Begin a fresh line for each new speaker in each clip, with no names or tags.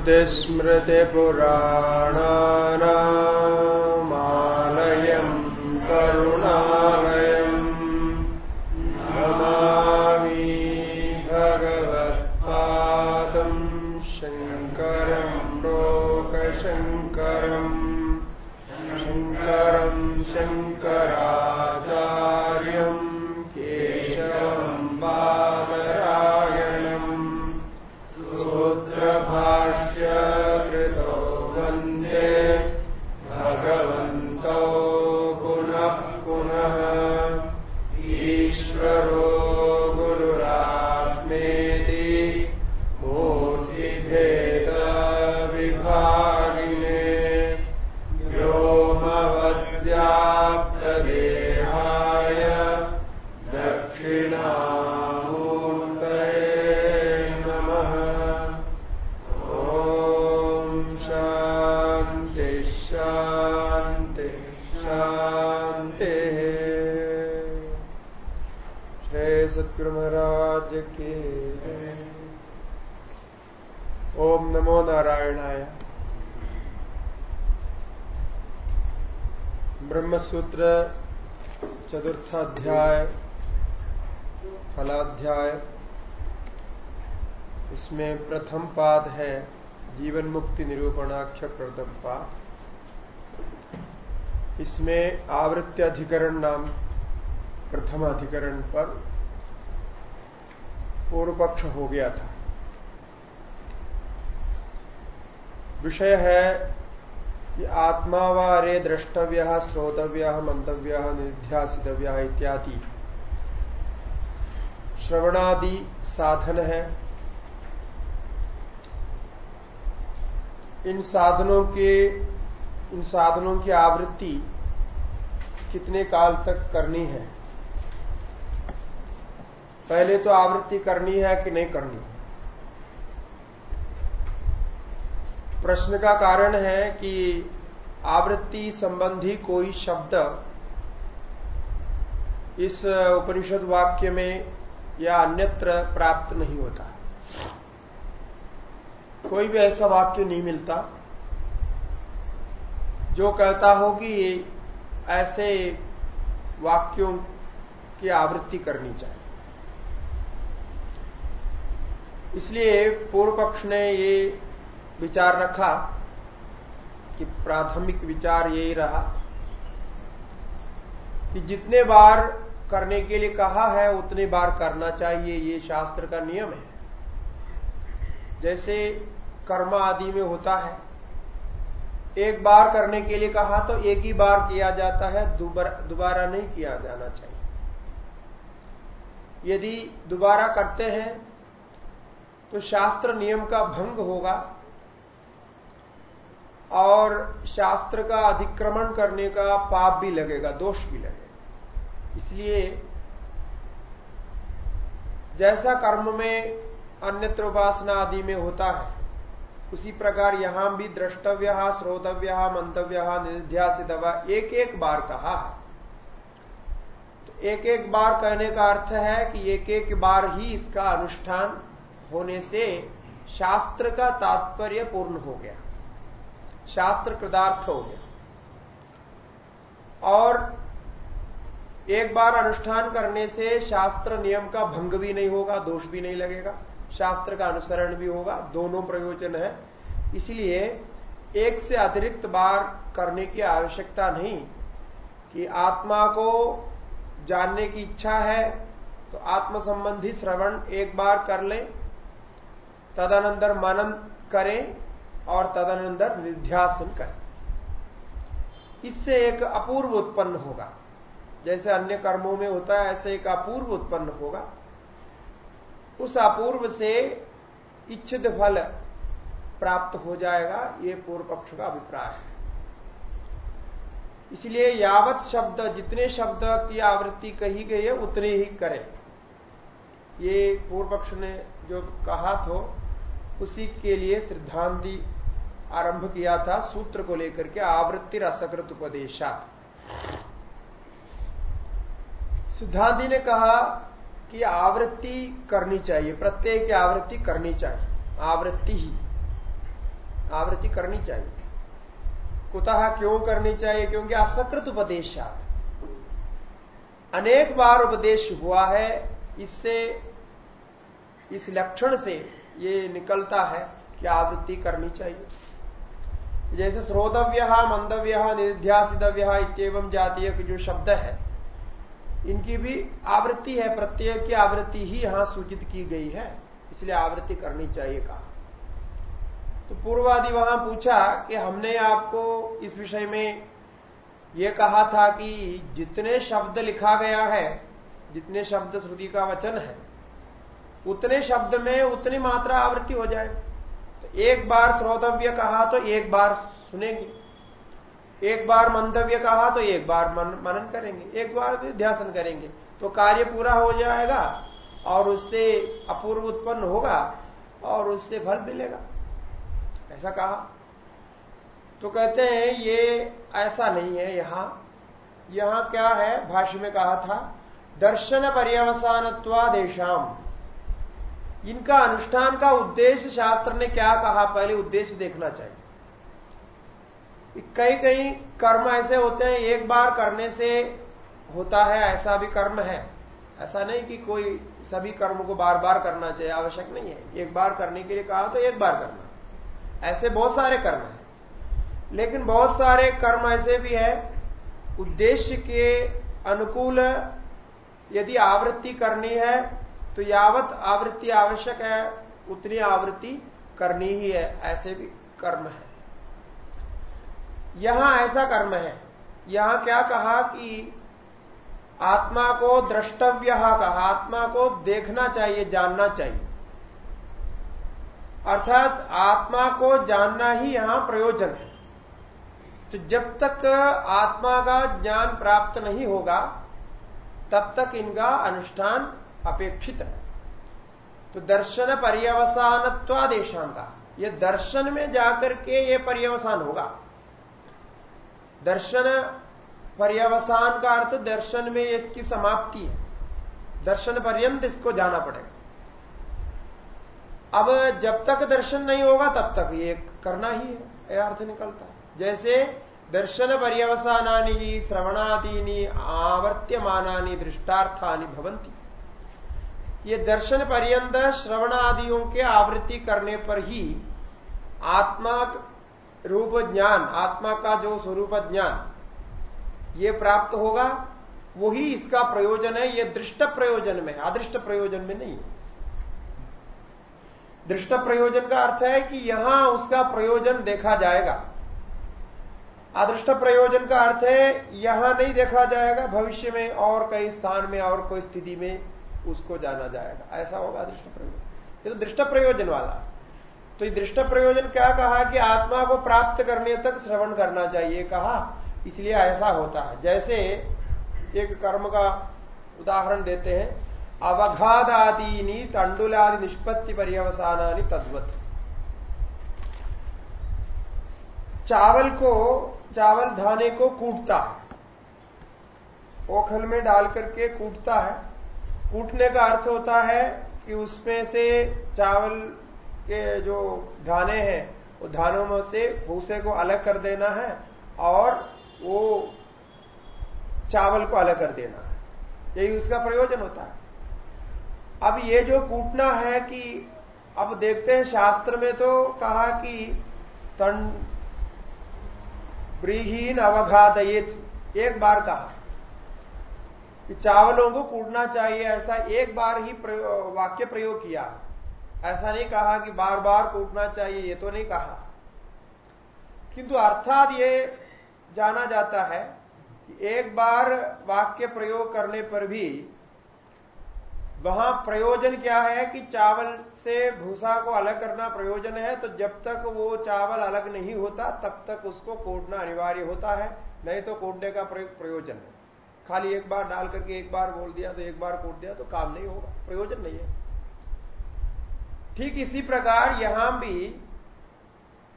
श्रुतिस्मृतिपुराणानामालयम् ब्रह्मसूत्र चतुर्थाध्याय, फलाध्याय, इसमें प्रथम पाद है जीवन मुक्ति निरूपणाख्य प्रथम पाद। इसमें आवृत्ति अधिकरण नाम प्रथम अधिकरण पर पूर्व पक्ष हो गया था। विषय है कि आत्मा व रे द्रष्टव्य, श्रोतव्य मंतव्य निध्यासितव्य इत्यादि। श्रवणादि साधन है। इन साधनों के, इन साधनों की आवृत्ति कितने काल तक करनी है? पहले तो आवृत्ति करनी है कि नहीं करनी? प्रश्न का कारण है कि आवृत्ति संबंधी कोई शब्द इस उपनिषद वाक्य में या अन्यत्र प्राप्त नहीं होता। कोई भी ऐसा वाक्य नहीं मिलता जो कहता हो कि ऐसे वाक्यों की आवृत्ति करनी चाहिए। इसलिए पूर्व पक्ष ने ये विचार रखा कि प्राथमिक विचार यही रहा कि जितने बार करने के लिए कहा है, उतने बार करना चाहिए, ये शास्त्र का नियम है। जैसे कर्म आदि में होता है, एक बार करने के लिए कहा तो एक ही बार किया जाता है, दोबारा नहीं किया जाना चाहिए। यदि दोबारा करते हैं तो शास्त्र नियम का भंग होगा। और शास्त्र का अधिक्रमण करने का पाप भी लगेगा, दोष भी लगेगा। इसलिए जैसा कर्म में अन्यत्र उपासना आदि में होता है, उसी प्रकार यहाँ भी द्रष्टव्य, श्रोतव्य, मंतव्य निध्यासित एक एक बार कहा है। तो एक एक बार कहने का अर्थ है कि एक एक बार ही इसका अनुष्ठान होने से शास्त्र का तात्पर्य पूर्ण हो गया। शास्त्र कृदार्थ हो गया। और एक बार अनुष्ठान करने से शास्त्र नियम का भंग भी नहीं होगा, दोष भी नहीं लगेगा। शास्त्र का अनुसरण भी होगा, दोनों प्रयोजन है। इसलिए एक से अतिरिक्त बार करने की आवश्यकता नहीं कि आत्मा को जानने की इच्छा है तो आत्म संबंधी श्रवण एक बार कर लें, तदनंतर मनन करें और तदनंतर निध्यासन करें। इससे एक अपूर्व उत्पन्न होगा। जैसे अन्य कर्मों में होता है, ऐसे एक अपूर्व उत्पन्न होगा। उस अपूर्व से इच्छित फल प्राप्त हो जाएगा, ये पूर्व पक्ष का अभिप्राय है। इसलिए यावत शब्द, जितने शब्द की आवृत्ति कही गई है, उतने ही करें। ये पूर्व पक्ष ने जो कहा तो उसी के लिए सिद्धांति आरंभ किया था सूत्र को लेकर के आवृत्ति रसकृत उपदेशा। सिद्धांति ने कहा कि आवृत्ति करनी चाहिए, प्रत्येक की आवृत्ति करनी चाहिए, आवृत्ति ही, आवृत्ति करनी चाहिए। कुतः क्यों करनी चाहिए? क्योंकि असकृत उपदेश। अनेक बार उपदेश हुआ है, इससे, इस लक्षण से ये निकलता है कि आवृत्ति करनी चाहिए। जैसे श्रोतव्य मंदव्य निध्यासितव्य इतम जातीय जो शब्द है, इनकी भी आवृत्ति है प्रत्येक की आवृत्ति ही यहाँ सूचित की गई है, इसलिए आवृत्ति करनी चाहिए कहा। तो पूर्वादि वहाँ पूछा कि हमने आपको इस विषय में यह कहा था कि जितने शब्द लिखा गया है, जितने शब्द श्रुति का वचन है उतने शब्द में उतनी मात्रा आवृत्ति हो जाए। तो एक बार श्रोतव्य कहा तो एक बार सुनेंगे। एक बार मंतव्य कहा तो एक बार मन, मनन करेंगे। एक बार ध्यान करेंगे। तो कार्य पूरा हो जाएगा और उससे अपूर्व उत्पन्न होगा और उससे फल मिलेगा। ऐसा कहा। तो कहते हैं ये ऐसा नहीं है यहाँ। यहाँ क्या है? भाष्य में कहा था दर्शन पर्यवसानत्वादेशाम। इनका अनुष्ठान का उद्देश्य शास्त्र ने क्या कहा? पहले उद्देश्य देखना चाहिए। कई कई कर्म ऐसे होते हैं, एक बार करने से होता है, ऐसा भी कर्म है। ऐसा नहीं कि कोई सभी कर्म को बार बार करना चाहिए, आवश्यक नहीं है। एक बार करने के लिए कहा तो एक बार करना। ऐसे बहुत सारे कर्म है। लेकिन बहुत सारे कर्म ऐसे भी है, उद्देश्य के अनुकूल यदि आवृत्ति करनी है तो यावत आवृत्ति आवश्यक है, उतनी आवृत्ति करनी ही है, ऐसे भी कर्म है। यहाँ ऐसा कर्म है। यहाँ क्या कहा कि आत्मा को द्रष्टव्य कहा, आत्मा को देखना चाहिए, जानना चाहिए। अर्थात आत्मा को जानना ही यहाँ प्रयोजन है। तो जब तक आत्मा का ज्ञान प्राप्त नहीं होगा, तब तक इनका अनुष्ठान अपेक्षित है। तो दर्शन पर्यवसानत्वादेशान का ये दर्शन में जाकर के ये पर्यवसान होगा। दर्शन, पर्यवसान का अर्थ दर्शन में इसकी समाप्ति है। दर्शन पर्यंत इसको जाना पड़ेगा। अब जब तक दर्शन नहीं होगा, तब तक ये करना ही है यह अर्थ निकलता है। जैसे दर्शन पर्यवसानी श्रवणादीनी आवर्त्यमानी दृष्टार्थानी भवंती ये दर्शन पर्यंत श्रवण आदियों के आवृत्ति करने पर ही आत्मा रूप ज्ञान, आत्मा का जो स्वरूप ज्ञान, ये प्राप्त होगा, वही इसका प्रयोजन है, ये दृष्ट प्रयोजन में, अदृष्ट प्रयोजन में नहीं। दृष्ट प्रयोजन का अर्थ है कि यहाँ उसका प्रयोजन देखा जाएगा। अदृष्ट प्रयोजन का अर्थ है, यहाँ नहीं देखा जाएगा, भविष्य में और कई स्थान में और कोई स्थिति में उसको जाना जाएगा। ऐसा होगा दृष्ट प्रयोजन ये तो दृष्ट प्रयोजन वाला। तो ये दृष्ट प्रयोजन क्या कहा कि आत्मा को प्राप्त करने तक श्रवण करना चाहिए कहा। इसलिए ऐसा होता है। जैसे एक कर्म का उदाहरण देते हैं अवघाद आदि तंडुलादि निष्पत्ति पर्यवसानी तद्वत। चावल को, चावल धाने को कूटता है। ओखल में डाल करके कूटता है। कूटने का अर्थ होता है कि उसमें से चावल के जो धाने हैं, वो धानों में से भूसे को अलग कर देना है और वो चावल को अलग कर देना है। यही उसका प्रयोजन होता है। अब ये जो कूटना है कि अब देखते हैं शास्त्र में तो कहा कि तन ब्रीहीन अवघादयित, एक बार कहा। कि चावलों को कूटना चाहिए, ऐसा एक बार ही वाक्य प्रयोग किया। ऐसा नहीं कहा कि बार बार कूटना चाहिए, ये तो नहीं कहा। किंतु अर्थात ये जाना जाता है कि एक बार वाक्य प्रयोग करने पर भी वहाँ प्रयोजन क्या है कि चावल से भूसा को अलग करना प्रयोजन है तो जब तक वो चावल अलग नहीं होता, तब तक उसको कोटना अनिवार्य होता है, नहीं तो कोटने का प्रयोजन है। खाली एक बार डाल करके एक बार बोल दिया तो एक बार कूट दिया तो काम नहीं होगा, प्रयोजन नहीं है। ठीक इसी प्रकार यहाँ भी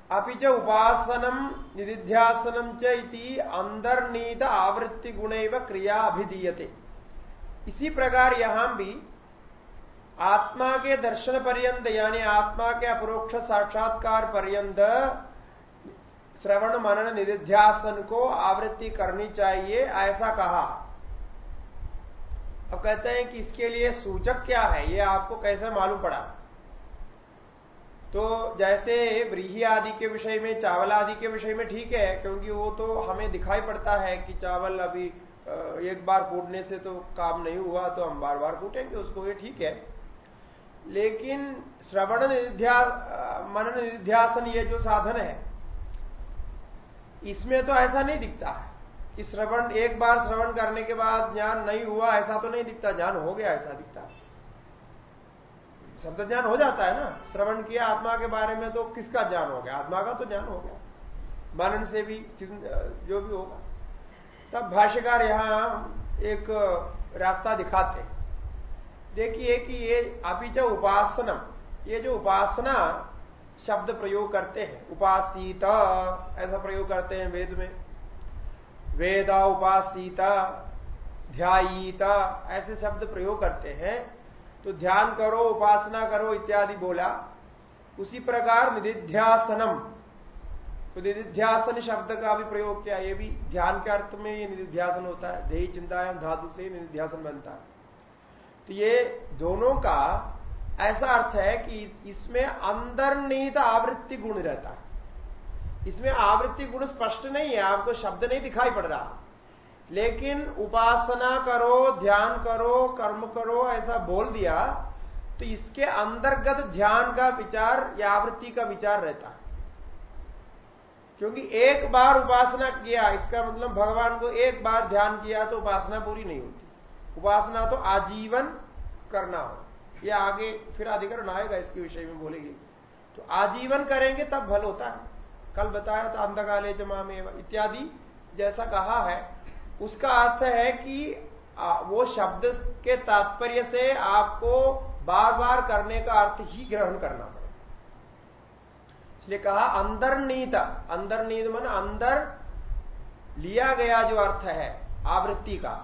अपिच उपासनम निधिध्यासनम ची अंतर्नीत आवृत्ति गुण क्रिया अभिधीयते इसी प्रकार यहाँ भी आत्मा के दर्शन पर्यंत, यानी आत्मा के अपरोक्ष साक्षात्कार पर्यंत श्रवण मनन निधिध्यासन को आवृत्ति करनी चाहिए, ऐसा कहा। अब कहते हैं कि इसके लिए सूचक क्या है, ये आपको कैसे मालूम पड़ा? तो जैसे व्रीही आदि के विषय में, चावल आदि के विषय में ठीक है, क्योंकि वो तो हमें दिखाई पड़ता है कि चावल अभी एक बार कूटने से तो काम नहीं हुआ तो हम बार बार कूटेंगे उसको ये ठीक है। लेकिन श्रवण निध्यास मनन निध्यासन ये जो साधन है इसमें तो ऐसा नहीं दिखता है कि श्रवण, एक बार श्रवण करने के बाद ज्ञान नहीं हुआ, ऐसा तो नहीं दिखता, ज्ञान हो गया, ऐसा दिखता है। शब्द ज्ञान हो जाता है ना? श्रवण किया आत्मा के बारे में तो किसका ज्ञान हो गया? आत्मा का तो ज्ञान हो गया। मनन से भी जो भी होगा। तब भाष्यकार यहाँ एक रास्ता दिखाते देखिए कि ये अभी जो उपासना ये जो उपासना शब्द प्रयोग करते हैं। उपासित, ऐसा प्रयोग करते हैं वेद में। वेदा उपासीता, ध्यायीता, ऐसे शब्द प्रयोग करते हैं। तो ध्यान करो, उपासना करो इत्यादि बोला। उसी प्रकार निधिध्यासनम तो निधिध्यासन शब्द का भी प्रयोग किया, ये भी ध्यान के अर्थ में ये निधिध्यासन होता है। ध्येय चिंतायाम धातु से निधिध्यासन बनता है। तो ये दोनों का ऐसा अर्थ है कि इसमें अंतर्निहित आवृत्ति गुण रहता है। इसमें आवृत्ति गुण स्पष्ट नहीं है, आपको शब्द नहीं दिखाई पड़ रहा। लेकिन उपासना करो, ध्यान करो, कर्म करो, ऐसा बोल दिया तो इसके अंतर्गत ध्यान का विचार या आवृत्ति का विचार रहता है। क्योंकि एक बार उपासना किया, इसका मतलब भगवान को एक बार ध्यान किया तो उपासना पूरी नहीं होती। उपासना तो आजीवन करना हो। या आगे फिर अधिकरण आएगा इसके विषय में बोलेगी। तो आजीवन करेंगे तब फल होता है। कल बताया था अंधकाले जमा में इत्यादि, जैसा कहा है, उसका अर्थ है कि वो शब्द के तात्पर्य से आपको बार बार करने का अर्थ ही ग्रहण करना पड़ेगा। इसलिए कहा अंदरनीत अंदरनीत मन, अंदर लिया गया जो अर्थ है, आवृत्ति का,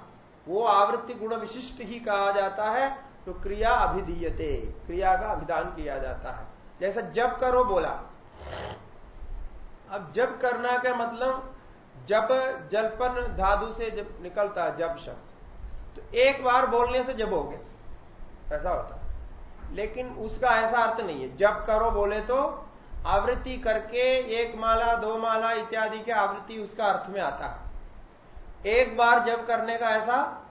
वो आवृत्ति गुण विशिष्ट ही कहा जाता है। तो क्रिया अभिधीयते, क्रिया का अभिधान किया जाता है। जैसा जब करो बोला। अब जब करना का मतलब जब जलपन धादु से जब निकलता है जब शब्द। तो एक बार बोलने से जब हो गया। ऐसा होता है। लेकिन उसका ऐसा अर्थ नहीं है। जब करो बोले तो आवृत्ति करके एक माला, दो माला इत्यादि के आवृत्ति उसका अर्थ में आता है। एक बार जब करने का ऐसा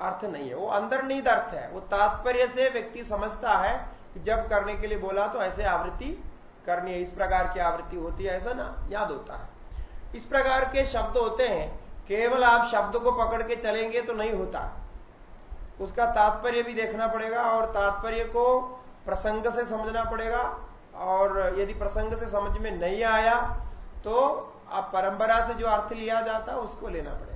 अर्थ नहीं है। वो अंतर्निहित अर्थ है। वो तात्पर्य से व्यक्ति समझता है कि जब करने के लिए बोला तो ऐसे आवृत्ति करनी है। इस प्रकार की आवृत्ति होती है, ऐसा ना याद होता है। इस प्रकार के शब्द होते हैं। केवल आप शब्द को पकड़ के चलेंगे तो नहीं होता। उसका तात्पर्य भी देखना पड़ेगा और तात्पर्य को प्रसंग से समझना पड़ेगा। और यदि प्रसंग से समझ में नहीं आया तो आप परंपरा से जो अर्थ लिया जाता उसको लेना पड़ेगा।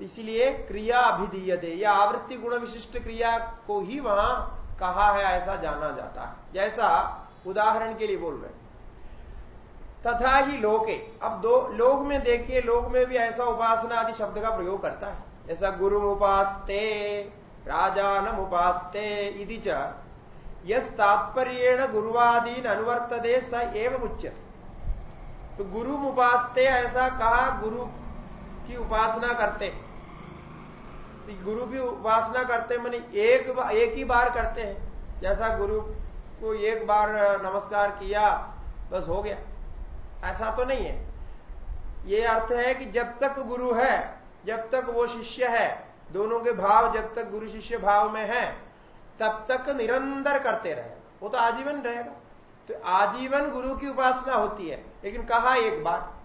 तो इसलिए क्रिया अभिधीय दे या आवृत्ति गुण विशिष्ट क्रिया को ही वहाँ कहा है, ऐसा जाना जाता है। जैसा उदाहरण के लिए बोल रहे तथा ही लोके। अब दो, लोक में देखिए, लोक में भी ऐसा उपासना आदि शब्द का प्रयोग करता है। जैसा गुरु उपासते राजानम उपासते इति च, यस तात्पर्यण गुरुवादीन अनुवर्तदे स एवं उच्य तो गुरु उपासते ऐसा कहा, गुरु की उपासना करते। गुरु की उपासना करते हैं मैंने एक एक ही बार करते हैं। जैसा गुरु को एक बार नमस्कार किया, बस हो गया। ऐसा तो नहीं है। ये अर्थ है कि जब तक गुरु है, जब तक वो शिष्य है, दोनों के भाव जब तक गुरु शिष्य भाव में है, तब तक निरंतर करते रहे। वो तो आजीवन रहेगा। तो आजीवन गुरु की उपासना होती है, लेकिन कहा एक बार?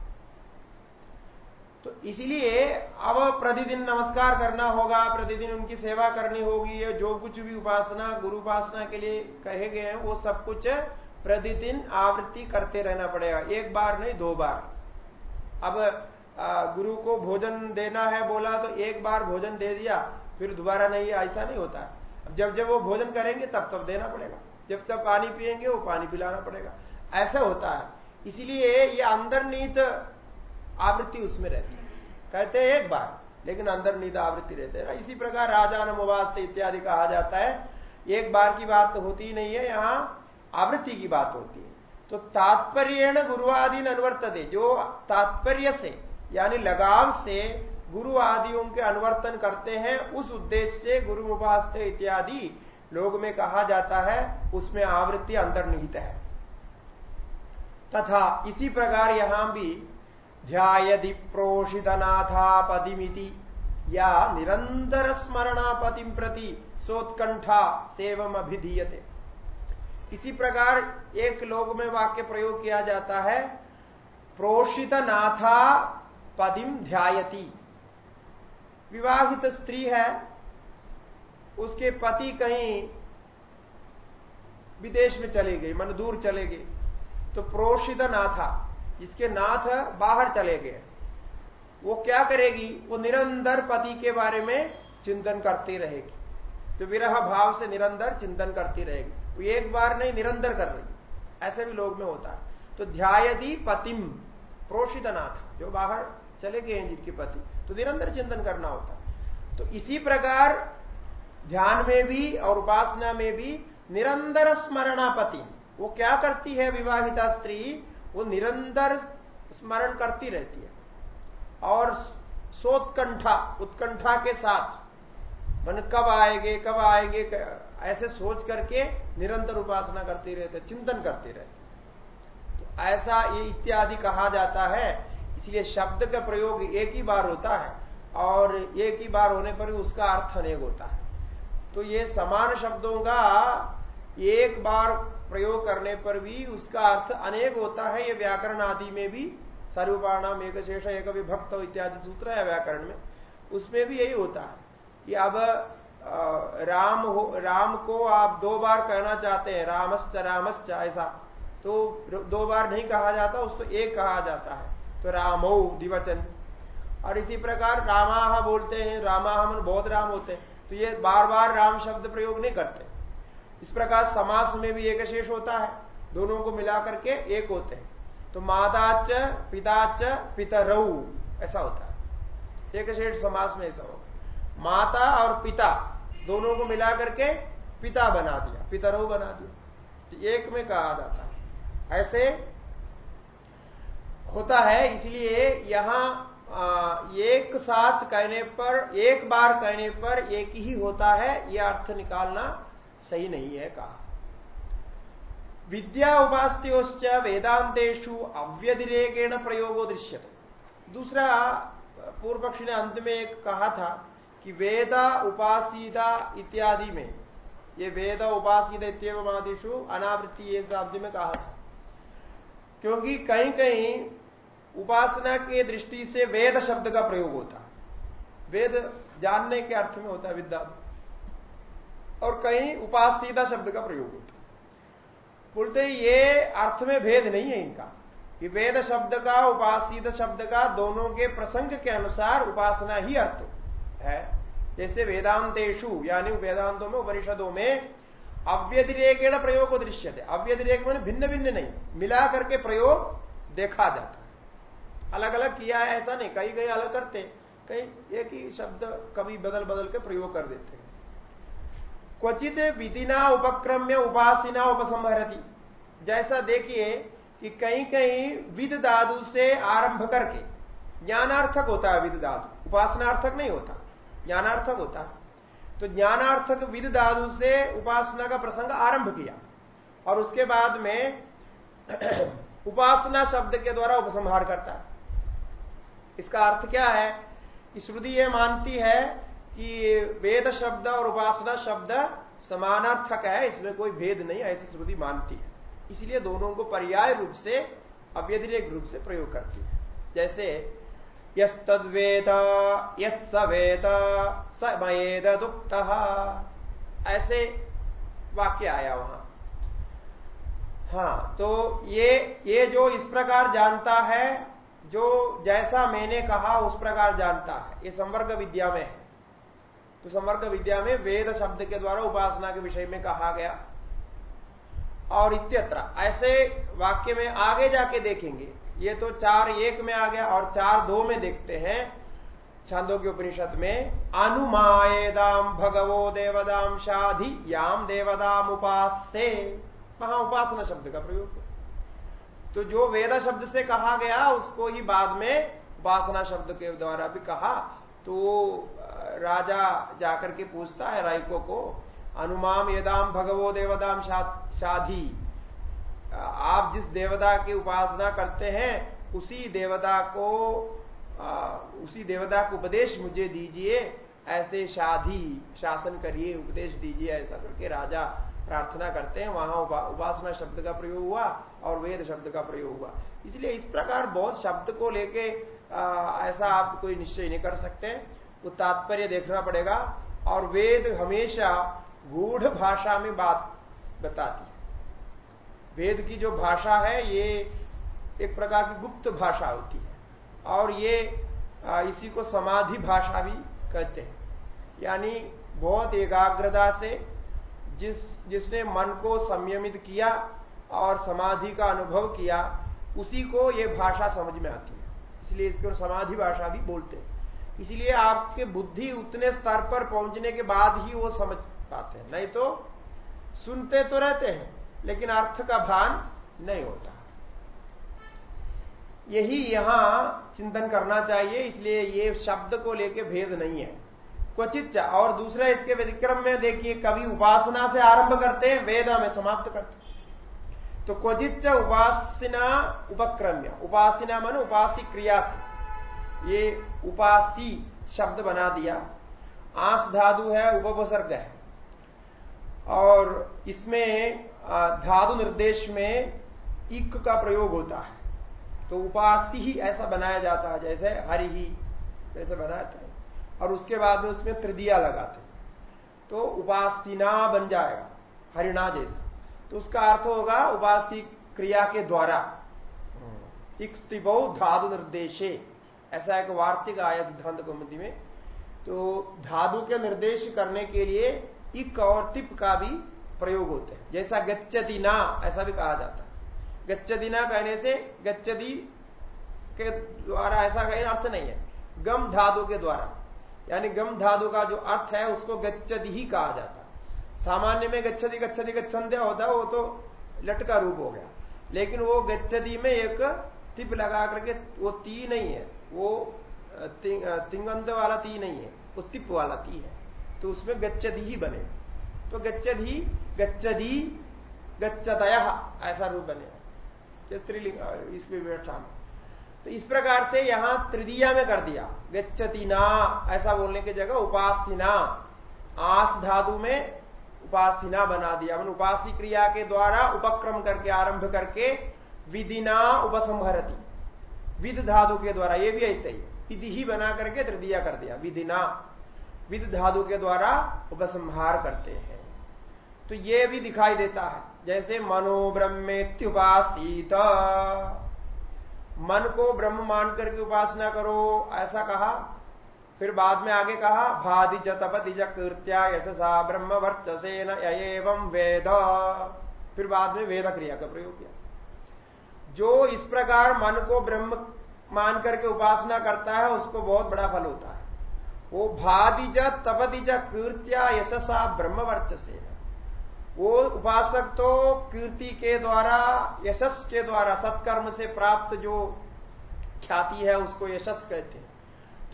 तो इसलिए अब प्रतिदिन नमस्कार करना होगा, प्रतिदिन उनकी सेवा करनी होगी, या जो कुछ भी उपासना, गुरु उपासना के लिए कहे गए हैं, वो सब कुछ प्रतिदिन आवृत्ति करते रहना पड़ेगा, एक बार नहीं, दो बार। अब गुरु को भोजन देना है, बोला तो एक बार भोजन दे दिया, फिर दोबारा नहीं, ऐसा नहीं होता। जब जब वो भोजन करेंगे, तब तब देना पड़ेगा। जब तब पानी पिएँगे वो पानी पिलाना पड़ेगा। ऐसा होता है। इसीलिए ये अंतर्नीत आवृत्ति उसमें रहती है। कहते हैं एक बार, लेकिन अंदर नींद आवृत्ति रहते हैं। इसी प्रकार राजा नमवास्त इत्यादि कहा जाता है। एक बार की बात होती नहीं है, यहाँ आवृत्ति की बात होती है। तो तात्पर्य गुरुवादीन अनुवर्तते, जो तात्पर्य से, यानी लगाव से गुरु आदियों के अनुवर्तन करते हैं, उस उद्देश्य से गुरु उपास इत्यादि लोग में कहा जाता है, उसमें आवृत्ति अंदर अंतर्निहित है। तथा इसी प्रकार यहाँ भी ध्यायदि प्रोषितनाथापदिमिति या निरंतर स्मरणापतिम प्रति सोत्कंठा सेवम अभिधीयते इसी प्रकार एक लोग में वाक्य प्रयोग किया जाता है प्रोषित नाथा पदिम ध्यायती। विवाहित स्त्री है, उसके पति कहीं विदेश में चले गए, मन दूर चले गए तो प्रोषित नाथा जिसके नाथ बाहर चले गए। वो क्या करेगी? वो निरंतर पति के बारे में चिंतन करती रहेगी। तो विरह भाव से निरंतर चिंतन करती रहेगी। वो एक बार नहीं, निरंतर कर रही ऐसे भी लोग में होता है। तो ध्यायदी पतिम, प्रोषित नाथ, जो बाहर चले गए हैं जिनके पति। तो निरंतर चिंतन करना होता है। तो इसी प्रकार ध्यान में भी और उपासना में भी निरंतर स्मरणापति वो क्या करती है? विवाहिता स्त्री वो निरंतर स्मरण करती रहती है। और सोत्कंठा, उत्कंठा के साथ, मन कब आएँगे कब आएँगे ऐसे सोच करके निरंतर उपासना करती रहते चिंतन करती रहते तो ऐसा ये इत्यादि कहा जाता है। इसलिए शब्द का प्रयोग एक ही बार होता है और एक ही बार होने पर भी उसका अर्थ अनेक होता है। तो ये समान शब्दों का एक बार प्रयोग करने पर भी उसका अर्थ अनेक होता है। ये व्याकरण आदि में भी सर्वपाणाम एक शेष एक विभक्त इत्यादि सूत्र है व्याकरण में। उसमें भी यही होता है कि अब राम हो, राम को आप दो बार कहना चाहते हैं, रामश्च रामश्च, ऐसा तो दो बार नहीं कहा जाता, उसको एक कहा जाता है। तो रामो दिवचन और इसी प्रकार रामाह बोलते हैं, रामाह मन बहुत राम होते हैं। तो ये बार बार राम शब्द प्रयोग नहीं करते। इस प्रकार समास में भी एक शेष होता है, दोनों को मिलाकर के एक होते हैं। तो माताच पिताच पितरऊ ऐसा होता है। एक शेष समास में ऐसा होगा। माता और पिता, दोनों को मिलाकर के पिता बना दिया पितरऊ बना दिया। तो एक में कहा जाता है। ऐसे होता है, इसलिए यहाँ एक साथ कहने पर, एक बार कहने पर एक ही होता है यह अर्थ निकालना सही नहीं है कहा। विद्या उपास्त्योश्च वेदांतेशु अव्यतिरेकेण प्रयोगो दृश्य दूसरा पूर्व पक्षी ने अंत में एक कहा था कि वेदा उपासीदा इत्यादि में, ये वेद उपासित इत्यवमादिशु अनावृत्ति शब्द में कहा था। क्योंकि कहीं कहीं उपासना के दृष्टि से वेद शब्द का प्रयोग होता। वेद जानने के अर्थ में होता है विद्या। और कहीं उपासीदा शब्द का प्रयोग होता बोलते ये अर्थ में भेद नहीं है इनका। कि वेद शब्द का उपासित शब्द का, दोनों के प्रसंग के अनुसार उपासना ही अर्थ है। जैसे वेदांतेशु यानी वेदांतों में, उपनिषदों में, अव्यतिरेकेण प्रयोग को दृश्य थे अव्यतिरेक मैंने भिन्न भिन्न नहीं, मिला करके प्रयोग देखा जाता है। अलग अलग किया है, ऐसा नहीं कई कई अलग करते कई, एक ही शब्द कभी बदल बदल के प्रयोग कर देते हैं। क्वचित विधिना उपक्रम्य उपासिना उपसंहरती। जैसा देखिए कि कहीं कहीं विद दादु से आरंभ करके, ज्ञानार्थक होता है विद दादु उपासनार्थक नहीं होता, ज्ञानार्थक होता। है तो ज्ञानार्थक विद दादु से उपासना का प्रसंग आरंभ किया और उसके बाद में उपासना शब्द के द्वारा उपसंहार करता। है इसका अर्थ क्या है? श्रुति यह मानती है कि वेद शब्द और उपासना शब्द समानार्थक है इसमें कोई भेद नहीं, ऐसी श्रुति मानती है। इसलिए दोनों को पर्याय रूप से, अव्यतिरेक रूप से प्रयोग करती है। जैसे यद यद सवेद समयेद दुप्त ऐसे वाक्य आया वहाँ। हाँ तो ये ये जो इस प्रकार जानता है, जो जैसा मैंने कहा, उस प्रकार जानता है। ये संवर्ग विद्या में है। तो समर्थ विद्या में वेद शब्द के द्वारा उपासना के विषय में कहा गया। और इत्यत्र, ऐसे वाक्य में आगे जाके देखेंगे। ये तो चार एक में आ गया और चार दो में देखते हैं। छांदों के उपनिषद में अनुमाएदाम भगवो देवदाम शाधि याम देवदाम उपास वहाँ उपासना शब्द का प्रयोग तो जो वेद शब्द से कहा गया, उसको ही बाद में उपासना शब्द के द्वारा भी कहा। तो राजा जाकर के पूछता है रायको को अनुमाम यदाम भगवो देवदाम शाधी आप जिस देवता की उपासना करते हैं, उसी देवता को उसी देवता को उपदेश मुझे दीजिए, ऐसे शादी, शासन करिए, उपदेश दीजिए, ऐसा करके राजा प्रार्थना करते हैं। वहाँ उपासना शब्द का प्रयोग हुआ और वेद शब्द का प्रयोग हुआ। इसलिए इस प्रकार बहुत शब्द को लेके ऐसा आप कोई निश्चय नहीं कर सकते। वो तात्पर्य देखना पड़ेगा। और वेद हमेशा गूढ़ भाषा में बात बताती है। वेद की जो भाषा है, ये एक प्रकार की गुप्त भाषा होती है। और ये इसी को समाधि भाषा भी कहते हैं। यानी बहुत एकाग्रता से जिस, जिसने मन को संयमित किया और समाधि का अनुभव किया, उसी को ये भाषा समझ में आती है। इसलिए इसको समाधि भाषा भी बोलते हैं। इसलिए आपके बुद्धि उतने स्तर पर पहुँचने के बाद ही वो समझ पाते हैं। नहीं तो सुनते तो रहते हैं, लेकिन अर्थ का भान नहीं होता। यही यहाँ चिंतन करना चाहिए, इसलिए ये शब्द को लेके भेद नहीं है। क्वचित और दूसरा इसके व्यतिक्रम में देखिए, कभी उपासना से आरंभ करते हैं, वेद में समाप्त करते तो क्वचित उपासना उपक्रम्य। उपासना मन उपासी क्रिया से। ये उपासी शब्द बना दिया। आंस धादु है, उपसर्ग है। और इसमें धादु निर्देश में इक का प्रयोग होता है। तो उपासी ही ऐसा बनाया जाता है, जैसे हरि ही वैसे बनाता है। और उसके बाद में उसमें त्रिदिया लगाते तो उपासिना बन जाएगा, हरिणा जैसा। तो उसका अर्थ होगा उपासी क्रिया के द्वारा। इक्तिबो धादु निर्देशे। ऐसा एक वार्तिक आया सिद्धांत कौमुदी में। तो धादु के निर्देश करने के लिए इक और तिप का भी प्रयोग होते हैं। जैसा गच्चदिना ऐसा भी कहा जाता है। गच्चदिना कहने से गच्चदी के द्वारा ऐसा कहीं अर्थ नहीं है। गम धादु के द्वारा। यानी गम धादु का जो अर्थ है, उसको गच्छति ही कहा जाता है। सामान्य में गच्छति गच्छति गच्छंध्या होता वो तो लट का रूप हो गया। लेकिन वो गच्छति में एक तिप लगा करके वो ती नहीं है, वो तिंगंत वाला ती नहीं है, वो तिप वाला ती है। तो उसमें गच्छति ही बने। तो गच्छति गच्छदी गच्छतया ऐसा रूप बने। स्त्रीलिंग इसमें व्यवस्था में तो इस प्रकार से यहाँ तृतीया में कर दिया। गच्छतिना ऐसा बोलने की जगह उपासिना आस धातु में उपासिना बना दिया। मन उपासी क्रिया के द्वारा उपक्रम करके, आरंभ करके विधिना उपसंहरती। विध धातु के द्वारा, ये भी ऐसे ही। विधि ही बना करके तृतीया कर दिया। विधिना। विध धातु के द्वारा उपसंहार करते हैं। तो ये भी दिखाई देता है। जैसे मनोब्रह्मेत्युपासीत। मन को ब्रह्म मान करके उपासना करो, ऐसा कहा। फिर बाद में आगे कहा, भादि तपति कृत्या यशसा ब्रह्म वर्चसे न एवं वेद। फिर बाद में वेद क्रिया का प्रयोग किया। जो इस प्रकार मन को ब्रह्म मान करके उपासना करता है, उसको बहुत बड़ा फल होता है। वो भादिज तपदिज कृत्या यशसा ब्रह्म वर्चसे वो उपासक तो कीर्ति के द्वारा, यशस के द्वारा, सत्कर्म से प्राप्त जो ख्याति है, उसको यशस कहते हैं।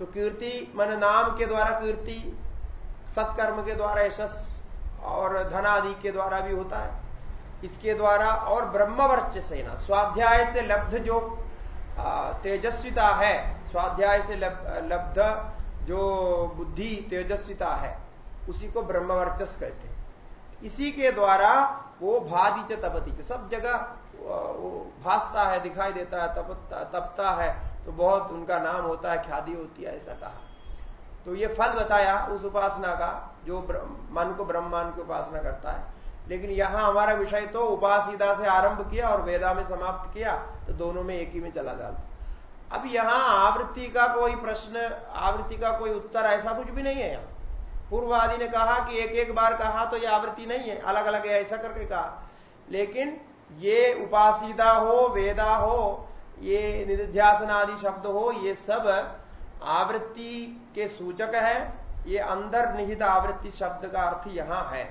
तो कीर्ति मन नाम के द्वारा कीर्ति, सत्कर्म के द्वारा यशस और धनादि के द्वारा भी होता है। इसके द्वारा और ब्रह्मवर्च सेना स्वाध्याय से लब्ध जो तेजस्विता है, स्वाध्याय से लब्ध जो बुद्धि तेजस्विता है, उसी को ब्रह्मवर्चस कहते हैं। इसी के द्वारा वो भादी च तपती, सब जगह वो भासता है, दिखाई देता है तपता है तो बहुत उनका नाम होता है, ख्याति होती है, ऐसा कहा। तो ये फल बताया उस उपासना का, जो मन को ब्रह्मांड की उपासना करता है। लेकिन यहाँ हमारा विषय तो उपासिता से आरंभ किया और वेदा में समाप्त किया तो दोनों में एक ही में चला जाता अब यहाँ आवृत्ति का कोई प्रश्न, आवृत्ति का कोई उत्तर, ऐसा कुछ भी नहीं है यहाँ। पूर्वादि ने कहा कि एक एक बार कहा तो यह आवृत्ति नहीं है अलग अलग है ऐसा करके कहा। लेकिन ये उपासिता हो, वेदा हो ये निध्यासन आदि शब्द हो, ये सब आवृत्ति के सूचक है, ये अंदर निहित आवृत्ति शब्द का अर्थ यहाँ है।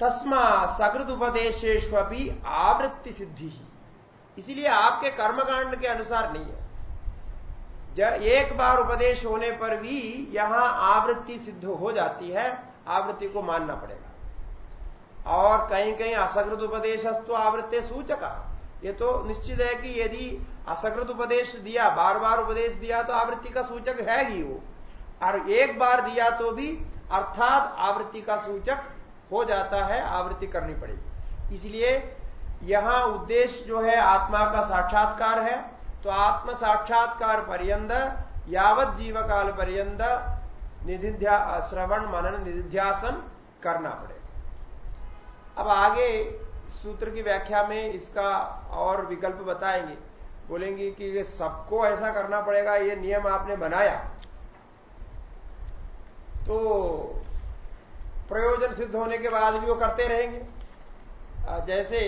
तस्मा सकृत उपदेशेश्वी आवृत्ति सिद्धि। इसीलिए आपके कर्मकांड के अनुसार नहीं है। जब एक बार उपदेश होने पर भी यहाँ आवृत्ति सिद्ध हो जाती है, आवृत्ति को मानना पड़ेगा। और कहीं कहीं असकृत उपदेश तो आवृत्ति सूचक। ये तो निश्चित है कि यदि असकृत उपदेश दिया बार बार उपदेश दिया तो आवृत्ति का सूचक है ही वो। और एक बार दिया तो भी अर्थात आवृत्ति का सूचक हो जाता है, आवृत्ति करनी पड़ेगी। इसलिए यहाँ उद्देश्य जो है आत्मा का साक्षात्कार है। तो आत्म साक्षात्कार पर्यंत यावत जीव काल पर्यंत निधिध्या, श्रवण मनन निधिध्यासन करना पड़ेगा। अब आगे सूत्र की व्याख्या में इसका और विकल्प बताएँगे। बोलेंगे कि ये सबको ऐसा करना पड़ेगा, ये नियम आपने बनाया। तो प्रयोजन सिद्ध होने के बाद भी वो करते रहेंगे। जैसे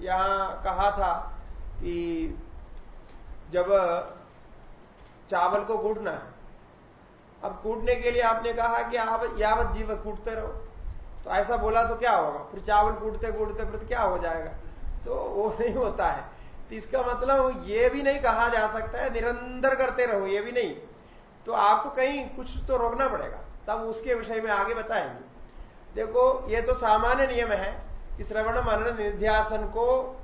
यहाँ कहा था कि जब चावल को कूटना है, अब कूटने के लिए आपने कहा कि आप यावत जीव कूटते रहो। तो ऐसा बोला तो क्या होगा? फिर चावल कूटते कूटते फिर क्या हो जाएगा? तो वो नहीं होता है। तो इसका मतलब ये भी नहीं कहा जा सकता है, निरंतर करते रहो, ये भी नहीं। तो आपको कहीं कुछ तो रोकना पड़ेगा, तब उसके विषय में आगे बताएँगे। देखो, ये तो सामान्य नियम है कि श्रवण, मनन, निध्यासन को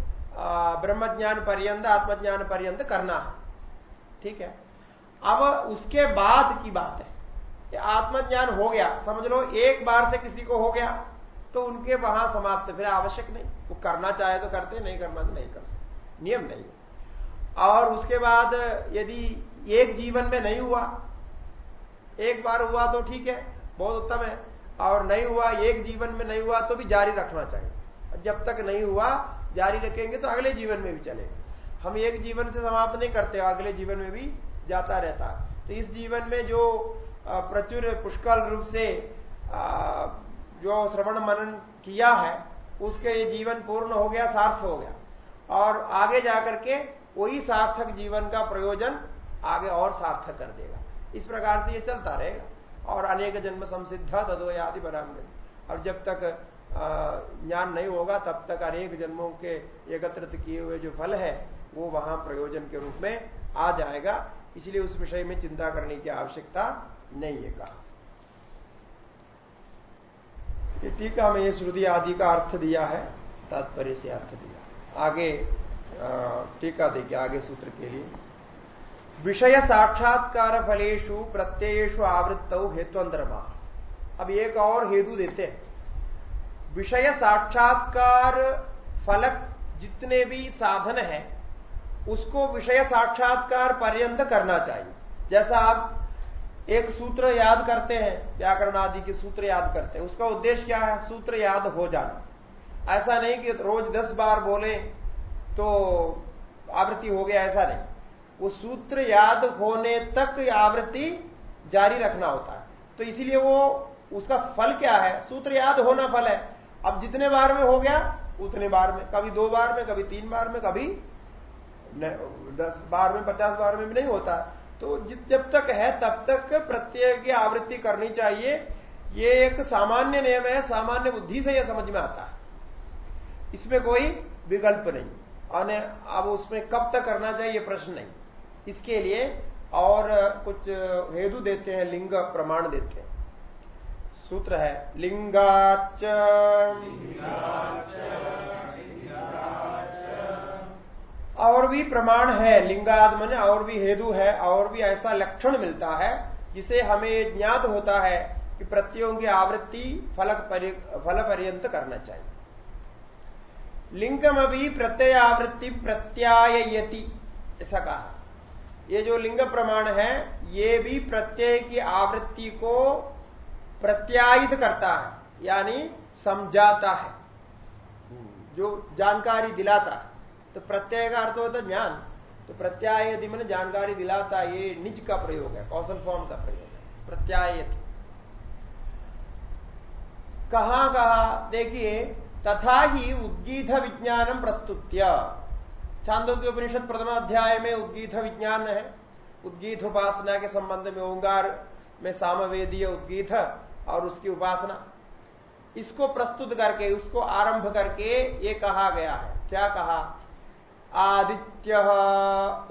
ब्रह्मज्ञान पर्यंत, आत्मज्ञान पर्यंत करना है। ठीक है? अब उसके बाद की बात है। आत्मज्ञान हो गया, समझ लो, एक बार से किसी को हो गया तो उनके वहाँ समाप्त फिर आवश्यक नहीं। वो करना चाहे तो करते नहीं करना तो नहीं कर सकते। नियम नहीं है। और उसके बाद यदि एक जीवन में नहीं हुआ, एक बार हुआ तो ठीक है, बहुत उत्तम है। और नहीं हुआ, एक जीवन में नहीं हुआ तो भी जारी रखना चाहिए। जब तक नहीं हुआ, जारी रखेंगे तो अगले जीवन में भी चलेगा हम एक जीवन से समाप्त नहीं करते, अगले जीवन में भी जाता रहता। तो इस जीवन में जो प्रचुर पुष्कल रूप से जो श्रवण मनन किया है, उसके ये जीवन पूर्ण हो गया, सार्थ हो गया। और आगे जाकर के वही सार्थक जीवन का प्रयोजन आगे और सार्थक कर देगा। इस प्रकार से ये चलता रहेगा। और अनेक जन्म संसिद्ध तदोयादि बराबर और जब तक ज्ञान नहीं होगा, तब तक अनेक जन्मों के एकत्रित किए हुए जो फल है, वो वहाँ प्रयोजन के रूप में आ जाएगा। इसलिए उस विषय में चिंता करने की आवश्यकता नहीं है कहा। टीका में श्रुति आदि का अर्थ दिया है, तात्पर्य से अर्थ दिया। आगे टीका देखिए, आगे सूत्र के लिए। विषय साक्षात्कार फलेशु प्रत्ययेशु आवृत्त हेत्वंतरमा अब एक और हेतु देते हैं। विषय साक्षात्कार फलक जितने भी साधन है, उसको विषय साक्षात्कार पर्यंत करना चाहिए। जैसा आप एक सूत्र याद करते हैं, व्याकरण आदि के सूत्र याद करते हैं। उसका उद्देश्य क्या है? सूत्र याद हो जाना। ऐसा नहीं कि रोज दस बार बोले तो आवृत्ति हो गया, ऐसा नहीं। वो सूत्र याद होने तक आवृत्ति जारी रखना होता है। तो इसीलिए वो, उसका फल क्या है? सूत्र याद होना फल है। अब जितने बार में हो गया, उतने बार में। कभी दो बार में, कभी तीन बार में, कभी दस बार में, पचास बार में भी नहीं होता। तो जब तक है, तब तक प्रत्यय की आवृत्ति करनी चाहिए। ये एक सामान्य नियम है, सामान्य बुद्धि से यह समझ में आता है। इसमें कोई विकल्प नहीं। और अब उसमें कब तक करना चाहिए प्रश्न नहीं। इसके लिए और कुछ हेतु देते हैं, लिंग प्रमाण देते हैं। सूत्र है लिंगाच और भी प्रमाण है लिंगाद मन और भी हेतु है, और भी ऐसा लक्षण मिलता है, जिसे हमें ज्ञात होता है कि प्रत्ययों की आवृत्ति फलक फल पर्यंत करना चाहिए। लिंगम अभी प्रत्यय आवृत्ति प्रत्यायति ऐसा कहा। ये जो लिंग प्रमाण है, ये भी प्रत्यय की आवृत्ति को प्रत्यायित करता है, यानी समझाता है, जो जानकारी दिलाता है। तो प्रत्यय का अर्थ होता ज्ञान। तो प्रत्याय यदि मैंने जानकारी दिलाता ये निज का प्रयोग है, कौशल फॉर्म का प्रयोग है। प्रत्याय कहा कहा? देखिए, तथा ही उद्गीत विज्ञानम प्रस्तुत्य। छांदो के उपनिषद प्रथम अध्याय में उद्गीत विज्ञान है। उद्गीत उपासना के संबंध में ओंगार में सामवेदीय उद्गीत और उसकी उपासना। इसको प्रस्तुत करके, उसको आरंभ करके ये कहा गया है। क्या कहा? आदित्य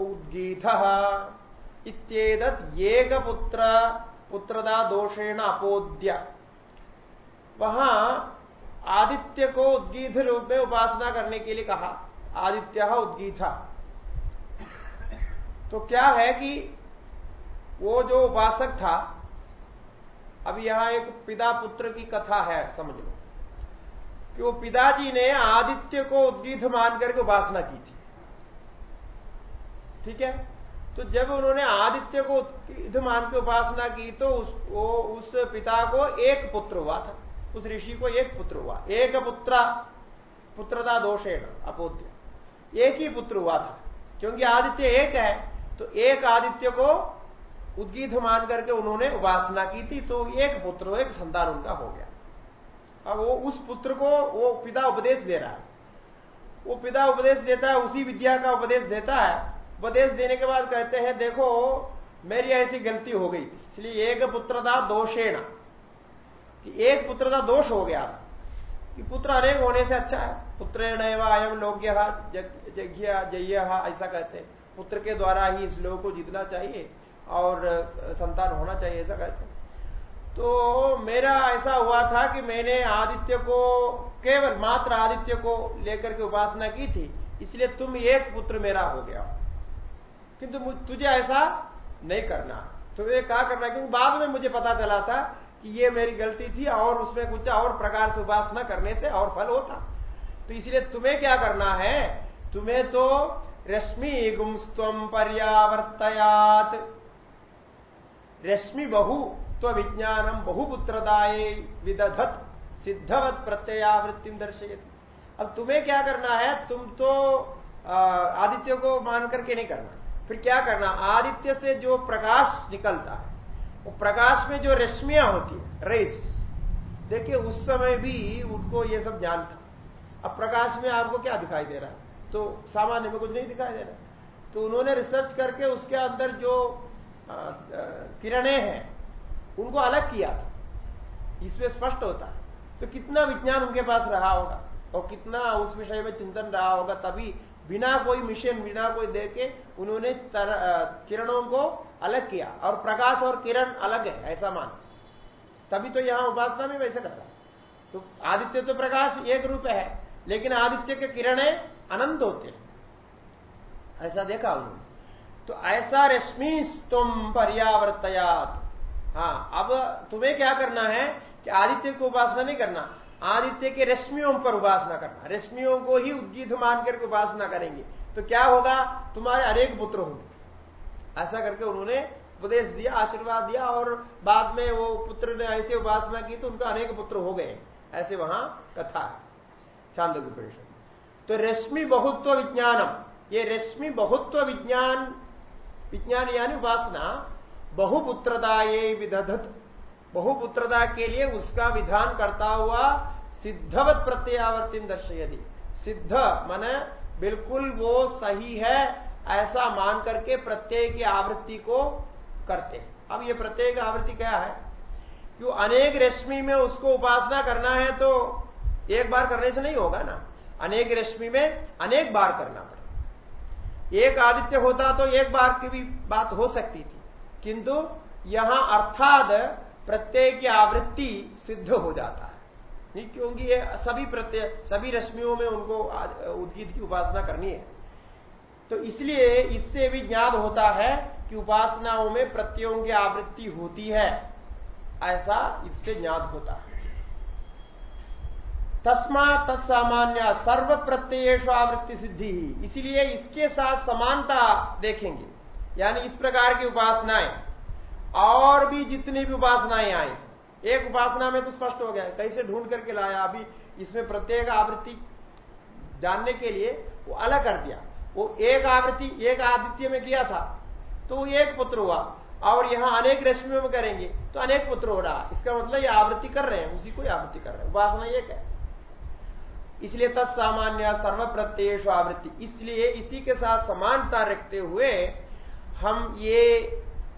उद्गीत इत्येदत एक पुत्र पुत्रदा दोषेण अपोद्य। वहाँ आदित्य को उद्गीत रूप में उपासना करने के लिए कहा, आदित्य उद्गीता तो क्या है कि वो जो उपासक था, अब यहाँ एक पिता पुत्र की कथा है, समझ लो। कि वो पिताजी ने आदित्य को उद्गीत मान करके उपासना की थी। ठीक है? तो जब उन्होंने आदित्य को उद्गीत मान के उपासना की तो उस, वो उस पिता को एक पुत्र हुआ था। उस ऋषि को एक पुत्र हुआ। एक पुत्र पुत्रता दोषेण अपोद्य। एक ही पुत्र हुआ था। क्योंकि आदित्य एक है तो एक आदित्य को उद्गीत मान करके उन्होंने उपासना की थी तो एक पुत्र एक संतान उनका हो गया। अब वो उस पुत्र को वो पिता उपदेश दे रहा है। वो पिता उपदेश देता है उसी विद्या का उपदेश देता है उपदेश देने के बाद कहते हैं, देखो, मेरी ऐसी गलती हो गई थी। इसलिए एक पुत्रता दोषेण, कि एक पुत्र का दोष हो गया था, कि पुत्र अनेक होने से अच्छा है। पुत्र अयम लोग्य जघ्य जय ऐसा कहते हैं। पुत्र के द्वारा ही इस लोग को जीतना चाहिए और संतान होना चाहिए, ऐसा कहते हैं। तो मेरा ऐसा हुआ था कि मैंने आदित्य को, केवल मात्र आदित्य को लेकर के उपासना की थी, इसलिए तुम एक पुत्र मेरा हो गया किंतु तुझे ऐसा नहीं करना। तुम्हें कहा करना क्योंकि बाद में मुझे पता चला था कि ये मेरी गलती थी और उसमें कुछ और प्रकार से उपासना करने से और फल होता। तो इसलिए तुम्हें क्या करना है? तुम्हें तो रश्मि गुमस्व पर्यावर्तयात। रश्मि बहु तो विज्ञानम बहुपुत्रदाय विदधत, सिद्धवत प्रत्ययावृत्ति दर्शयती। अब तुम्हें क्या करना है? तुम तो आदित्य को मान करके नहीं करना। फिर क्या करना, आदित्य से जो प्रकाश निकलता है, वो प्रकाश में जो रश्मियाँ होती है, रेस, देखिए उस समय भी उनको ये सब ज्ञान था अब प्रकाश में आपको क्या दिखाई दे रहा है? तो सामान्य में कुछ नहीं दिखाई दे रहा तो उन्होंने रिसर्च करके उसके अंदर जो किरणें हैं, उनको अलग किया था। इसमें स्पष्ट होता है। तो कितना विज्ञान उनके पास रहा होगा, और कितना उस विषय में चिंतन रहा होगा, तभी बिना कोई मिशन, बिना कोई देके उन्होंने किरणों को अलग किया। और प्रकाश और किरण अलग है, ऐसा मान। तभी तो यहाँ उपासना में वैसे करता तो आदित्य तो प्रकाश एक रूप है, लेकिन आदित्य के किरणें अनंत होते हैं। ऐसा देखा उन्होंने। तो ऐसा रश्मि तुम पर्यावर्तयात। हाँ अब तुम्हें क्या करना है कि आदित्य को उपासना नहीं करना। आदित्य के रश्मियों पर उपासना करना। रश्मियों को ही उद्गीत मान करके उपासना करेंगे। तो क्या होगा? तुम्हारे अनेक पुत्र होंगे। ऐसा करके उन्होंने उपदेश दिया, आशीर्वाद दिया और बाद में वो पुत्र ने ऐसे उपासना की तो उनका अनेक पुत्र हो गए। ऐसे वहाँ कथा है। चांदक परिषद तो रश्मि बहुत्व विज्ञानम। ये रश्मि बहुत्व विज्ञान विज्ञान यानी उपासना बहुपुत्रता ये विदधत। बहुपुत्रता के लिए उसका विधान करता हुआ सिद्धवत प्रत्यावर्तिन दर्शयदि सिद्ध मन बिल्कुल वो सही है, ऐसा मान करके प्रत्यय की आवृत्ति को करते हैं। अब ये प्रत्येक आवृत्ति क्या है? क्यों अनेक रश्मि में उसको उपासना करना है तो एक बार करने से नहीं होगा ना? अनेक रश्मि में अनेक बार करना पड़ेगा एक आदित्य होता तो एक बार की भी बात हो सकती थी। किंतु यहाँ अर्थात प्रत्यय की आवृत्ति सिद्ध हो जाता है। नहीं, क्योंकि ये सभी प्रत्यय, सभी रश्मियों में उनको उद्गीत की उपासना करनी है। तो इसलिए इससे भी ज्ञान होता है कि उपासनाओं में प्रत्ययों की आवृत्ति होती है। ऐसा इससे ज्ञात होता है। तस्मा तत्सामान्य सर्व प्रत्ययेश आवृत्ति सिद्धि। ही इसीलिए इसके साथ समानता देखेंगे। यानी इस प्रकार की उपासनाएँ। और भी जितनी भी उपासनाएँ आई। एक उपासना में तो स्पष्ट हो गया कैसे ढूंढ करके लाया, अभी इसमें प्रत्येक आवृत्ति जानने के लिए वो अलग कर दिया। वो एक आवृत्ति एक आदित्य में किया था तो एक पुत्र हुआ। और यहाँ अनेक रश्मियों में करेंगे तो अनेक पुत्र हो रहा इसका मतलब ये आवृत्ति कर रहे हैं, उसी को आवृत्ति कर रहे हैं। उपासना एक है? इसलिए तत्सामान्य सर्व प्रत्येश आवृत्ति। इसलिए इसी के साथ समानता रखते हुए हम ये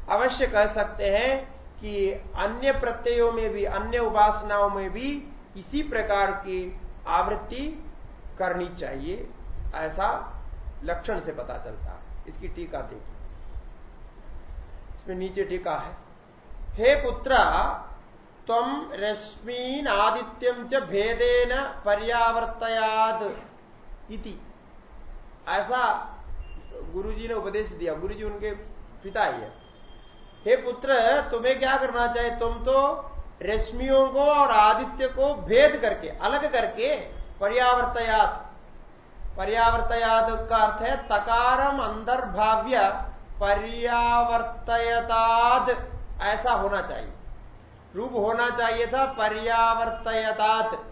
अवश्य कह सकते हैं कि अन्य प्रत्ययों में भी, अन्य उपासनाओं में भी इसी प्रकार की आवृत्ति करनी चाहिए। ऐसा लक्षण से पता चलता। है इसकी टीका देखिए। इसमें नीचे टीका है। हे पुत्र तम रश्मीन आदित्यम च भेदेन पर्यावर्तयाद इति। ऐसा गुरुजी ने उपदेश दिया। गुरुजी उनके पिता ही है। हे पुत्र, तुम्हें क्या करना चाहिए? तुम तो रश्मियों को और आदित्य को भेद करके, अलग करके पर्यावर्तयात। पर्यावर्तयाद का अर्थ है तकारम अंतर्भाव्य पर्यावर्तयताद। ऐसा होना चाहिए। रूप होना चाहिए था पर्यावर्तयतात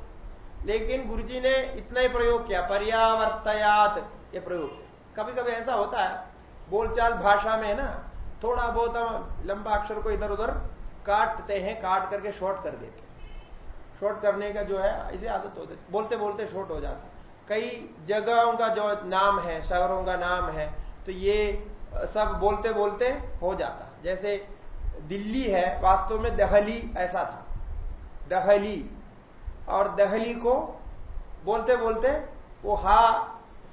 लेकिन गुरुजी ने इतना ही प्रयोग किया, पर्यावर्तयात। ये प्रयोग। कभी कभी ऐसा होता है, बोलचाल भाषा में है ना थोड़ा बहुत लंबा अक्षर को इधर उधर काटते हैं, काट करके शॉर्ट कर देते शॉर्ट करने का जो है, इसे आदत होती बोलते बोलते शॉर्ट हो जाता कई जगहों का जो नाम है, शहरों का नाम है तो ये सब बोलते बोलते हो जाता जैसे दिल्ली है, वास्तव में दहली ऐसा था। दहली। और दहली को बोलते बोलते वो हा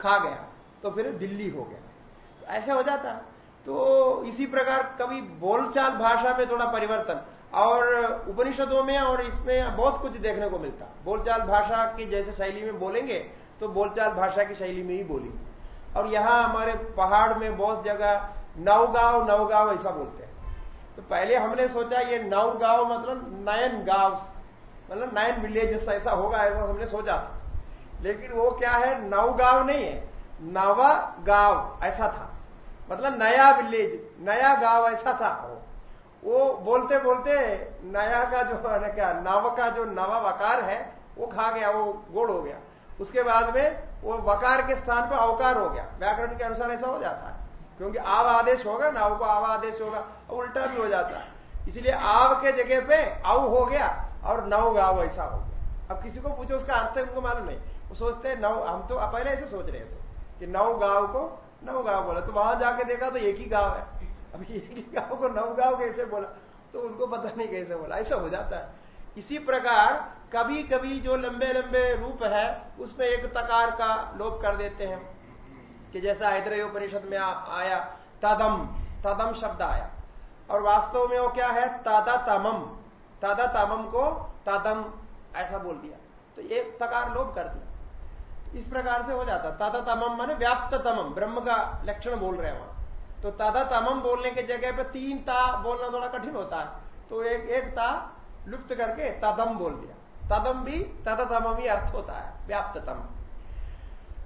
खा गया तो फिर दिल्ली हो गया। तो ऐसे हो जाता तो इसी प्रकार कभी बोलचाल भाषा में थोड़ा परिवर्तन। और उपनिषदों में और इसमें बहुत कुछ देखने को मिलता। बोलचाल भाषा की जैसे शैली में बोलेंगे तो बोलचाल भाषा की शैली में ही बोलेंगे। और यहाँ हमारे पहाड़ में बहुत जगह नवगांव नवगांव ऐसा बोलते हैं। तो पहले हमने सोचा ये नवगांव मतलब नयन गाँव मतलब नयन विलेज ऐसा होगा, ऐसा हमने सोचा था। लेकिन वो क्या है? नवगांव नहीं है नवा गाँव ऐसा था। मतलब नया विलेज नया गाँव ऐसा था। वो वो बोलते बोलते नया का जो है क्या, नव का जो नवा वकार है, वो खा गया, वो गोड़ हो गया। उसके बाद में वो वकार के स्थान पर अवकार हो गया। व्याकरण के अनुसार ऐसा हो जाता है। क्योंकि आव आदेश होगा, नाव को आव आदेश होगा और उल्टा भी हो जाता है। इसलिए आव के जगह पे आव हो गया और नव गाव ऐसा हो गया। अब किसी को पूछो, उसका अर्थ उनको मालूम नहीं। वो सोचते हैं, नव, हम तो पहले ऐसे सोच रहे थे कि नव गाँव को नव गाँव बोला तो वहाँ जाके देखा तो एक ही गाँव है। अब एक ही गाँव को नव गाँव कैसे बोला? तो उनको पता नहीं कैसे बोला। ऐसा हो जाता है। इसी प्रकार कभी कभी जो लंबे लंबे रूप है, उसमें एक तकार का लोप कर देते हैं। कि जैसा उपनिषद में आया, तदम तदम शब्द आया। और वास्तव में वो क्या है? तादा तमम तादा तमम को तदम, ऐसा बोल दिया। तो एक तकार लोप कर दिया। इस प्रकार से हो जाता। तादा तमम माने व्याप्त तमम ब्रह्म का लक्षण बोल रहे हैं वहाँ। तो तादा तमम बोलने की जगह पे तीन ता बोलना थोड़ा कठिन होता है। तो एक एक ता लुप्त करके तदम बोल दिया। तदम भी तदतम भी अर्थ होता है, व्याप्ततम।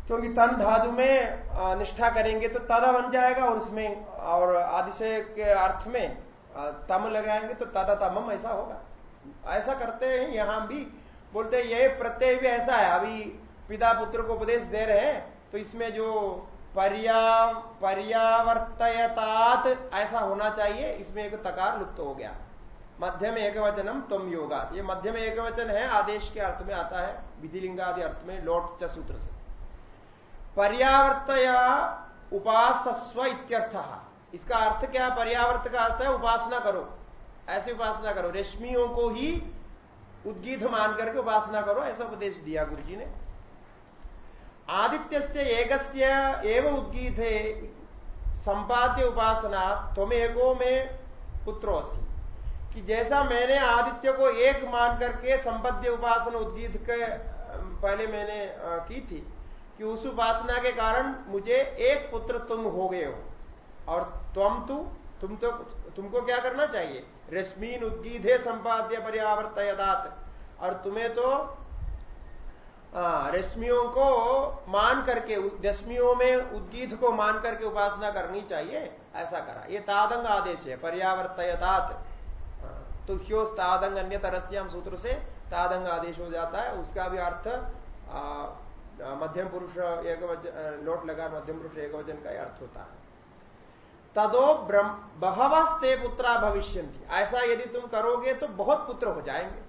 क्योंकि तन धातु में निष्ठा करेंगे तो तदा बन जाएगा और उसमें, और आदिशय के अर्थ में तम लगाएँगे तो तदा तमम ऐसा होगा। ऐसा करते हैं, यहाँ भी बोलते हैं, ये प्रत्यय भी ऐसा है। अभी पिता पुत्र को उपदेश दे रहे हैं तो इसमें जो पर्या पर्यावर्तयतात ऐसा होना चाहिए, इसमें एक तकार लुप्त हो गया। मध्यम एक वचनम तुम योगा ये मध्यम एक वचन है, आदेश के अर्थ में आता है विधिलिंग आदि अर्थ में, लौट सूत्र से। पर्यावर्तया उपासस्व इत्यर्थ। इसका अर्थ क्या पर्यावर्त का अर्थ है, उपासना करो। ऐसी उपासना करो। रेशमियों को ही उद्गीत मान करके उपासना करो, ऐसा उपदेश दिया गुरु जी ने। आदित्य से एकस्य एवं उद्गीत संपाद्य उपासना तुम में पुत्रोसी कि जैसा मैंने आदित्य को एक मान करके संपद्य उपासना उद्गीत के पहले मैंने की थी, कि उस उपासना के कारण मुझे एक पुत्र तुम हो गए हो। और तुम तु, तुम तो तुमको क्या करना चाहिए? रश्मीन उद्गीधे संपाद्य पर्यावर्तयदात। और तुम्हें तो रश्मियों को मान करके रश्मियों में उद्गीत को मान करके उपासना करनी चाहिए, ऐसा करा। ये तादंग आदेश है पर्यावर्तयदात तो ह्यो तादंग अन्य तरस्याम सूत्र से तादंग आदेश हो जाता है। उसका भी अर्थ मध्यम पुरुष एक लोट लगा मध्यम पुरुष एक वचन का अर्थ होता है। तदो बहवस्ते पुत्रा भविष्य ऐसा यदि तुम करोगे तो बहुत पुत्र हो जाएँगे।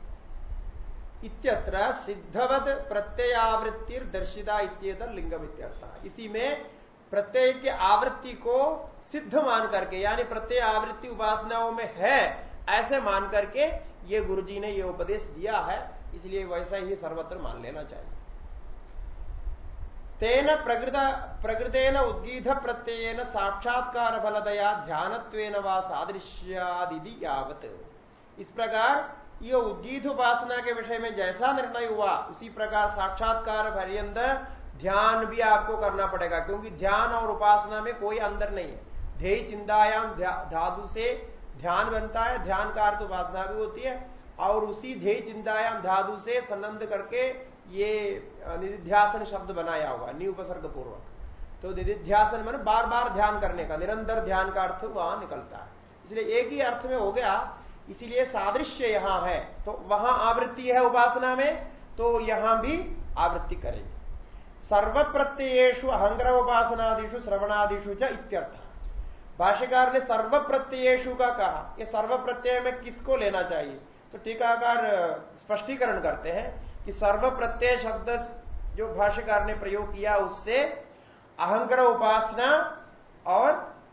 इत्यत्र सिद्धवत प्रत्ययावृत्तिर दर्शिता इत्येतर लिंगम इत्यर्थ। इसी में प्रत्यय की आवृत्ति को सिद्ध मान करके, यानी प्रत्यय आवृत्ति उपासनाओं में है, ऐसे मान करके ये गुरु जी ने ये उपदेश दिया है, इसलिए वैसा ही सर्वत्र मान लेना चाहिए। तेन प्रकृत, प्रकृतेन उद्गीत प्रत्ययन साक्षात्कार फलदया ध्यान व सादृश्यादि यावत। इस प्रकार ये उद्गीत उपासना के विषय में जैसा निर्णय हुआ, उसी प्रकार साक्षात्कार पर्यंत ध्यान भी आपको करना पड़ेगा, क्योंकि ध्यान और उपासना में कोई अंदर नहीं है। ध्येय चिंतायाम धातु से ध्यान बनता है ध्यान का अर्थ उपासना भी होती है, और उसी ध्येय चिंतायाम धातु से संबंध करके ये निधिध्यासन शब्द बनाया हुआ नी उपसर्ग पूर्वक तो निधिध्यासन मैंने बार बार ध्यान करने का, निरंतर ध्यान का अर्थ वहाँ निकलता है। इसलिए एक ही अर्थ में हो गया इसीलिए सादृश्य यहाँ है। तो वहाँ आवृत्ति है उपासना में तो यहाँ भी आवृत्ति करेंगे। सर्व प्रत्ययेशु अहंग्रह उपासनादिशु श्रवणादिशु च इत्यर्थ। भाष्यकार ने सर्व प्रत्ययेशु का कहा, ये सर्व प्रत्यय में किसको लेना चाहिए? तो टीकाकार स्पष्टीकरण करते हैं कि सर्व प्रत्यय शब्द जो भाष्यकार ने प्रयोग किया, उससे अहंग्रह उपासना और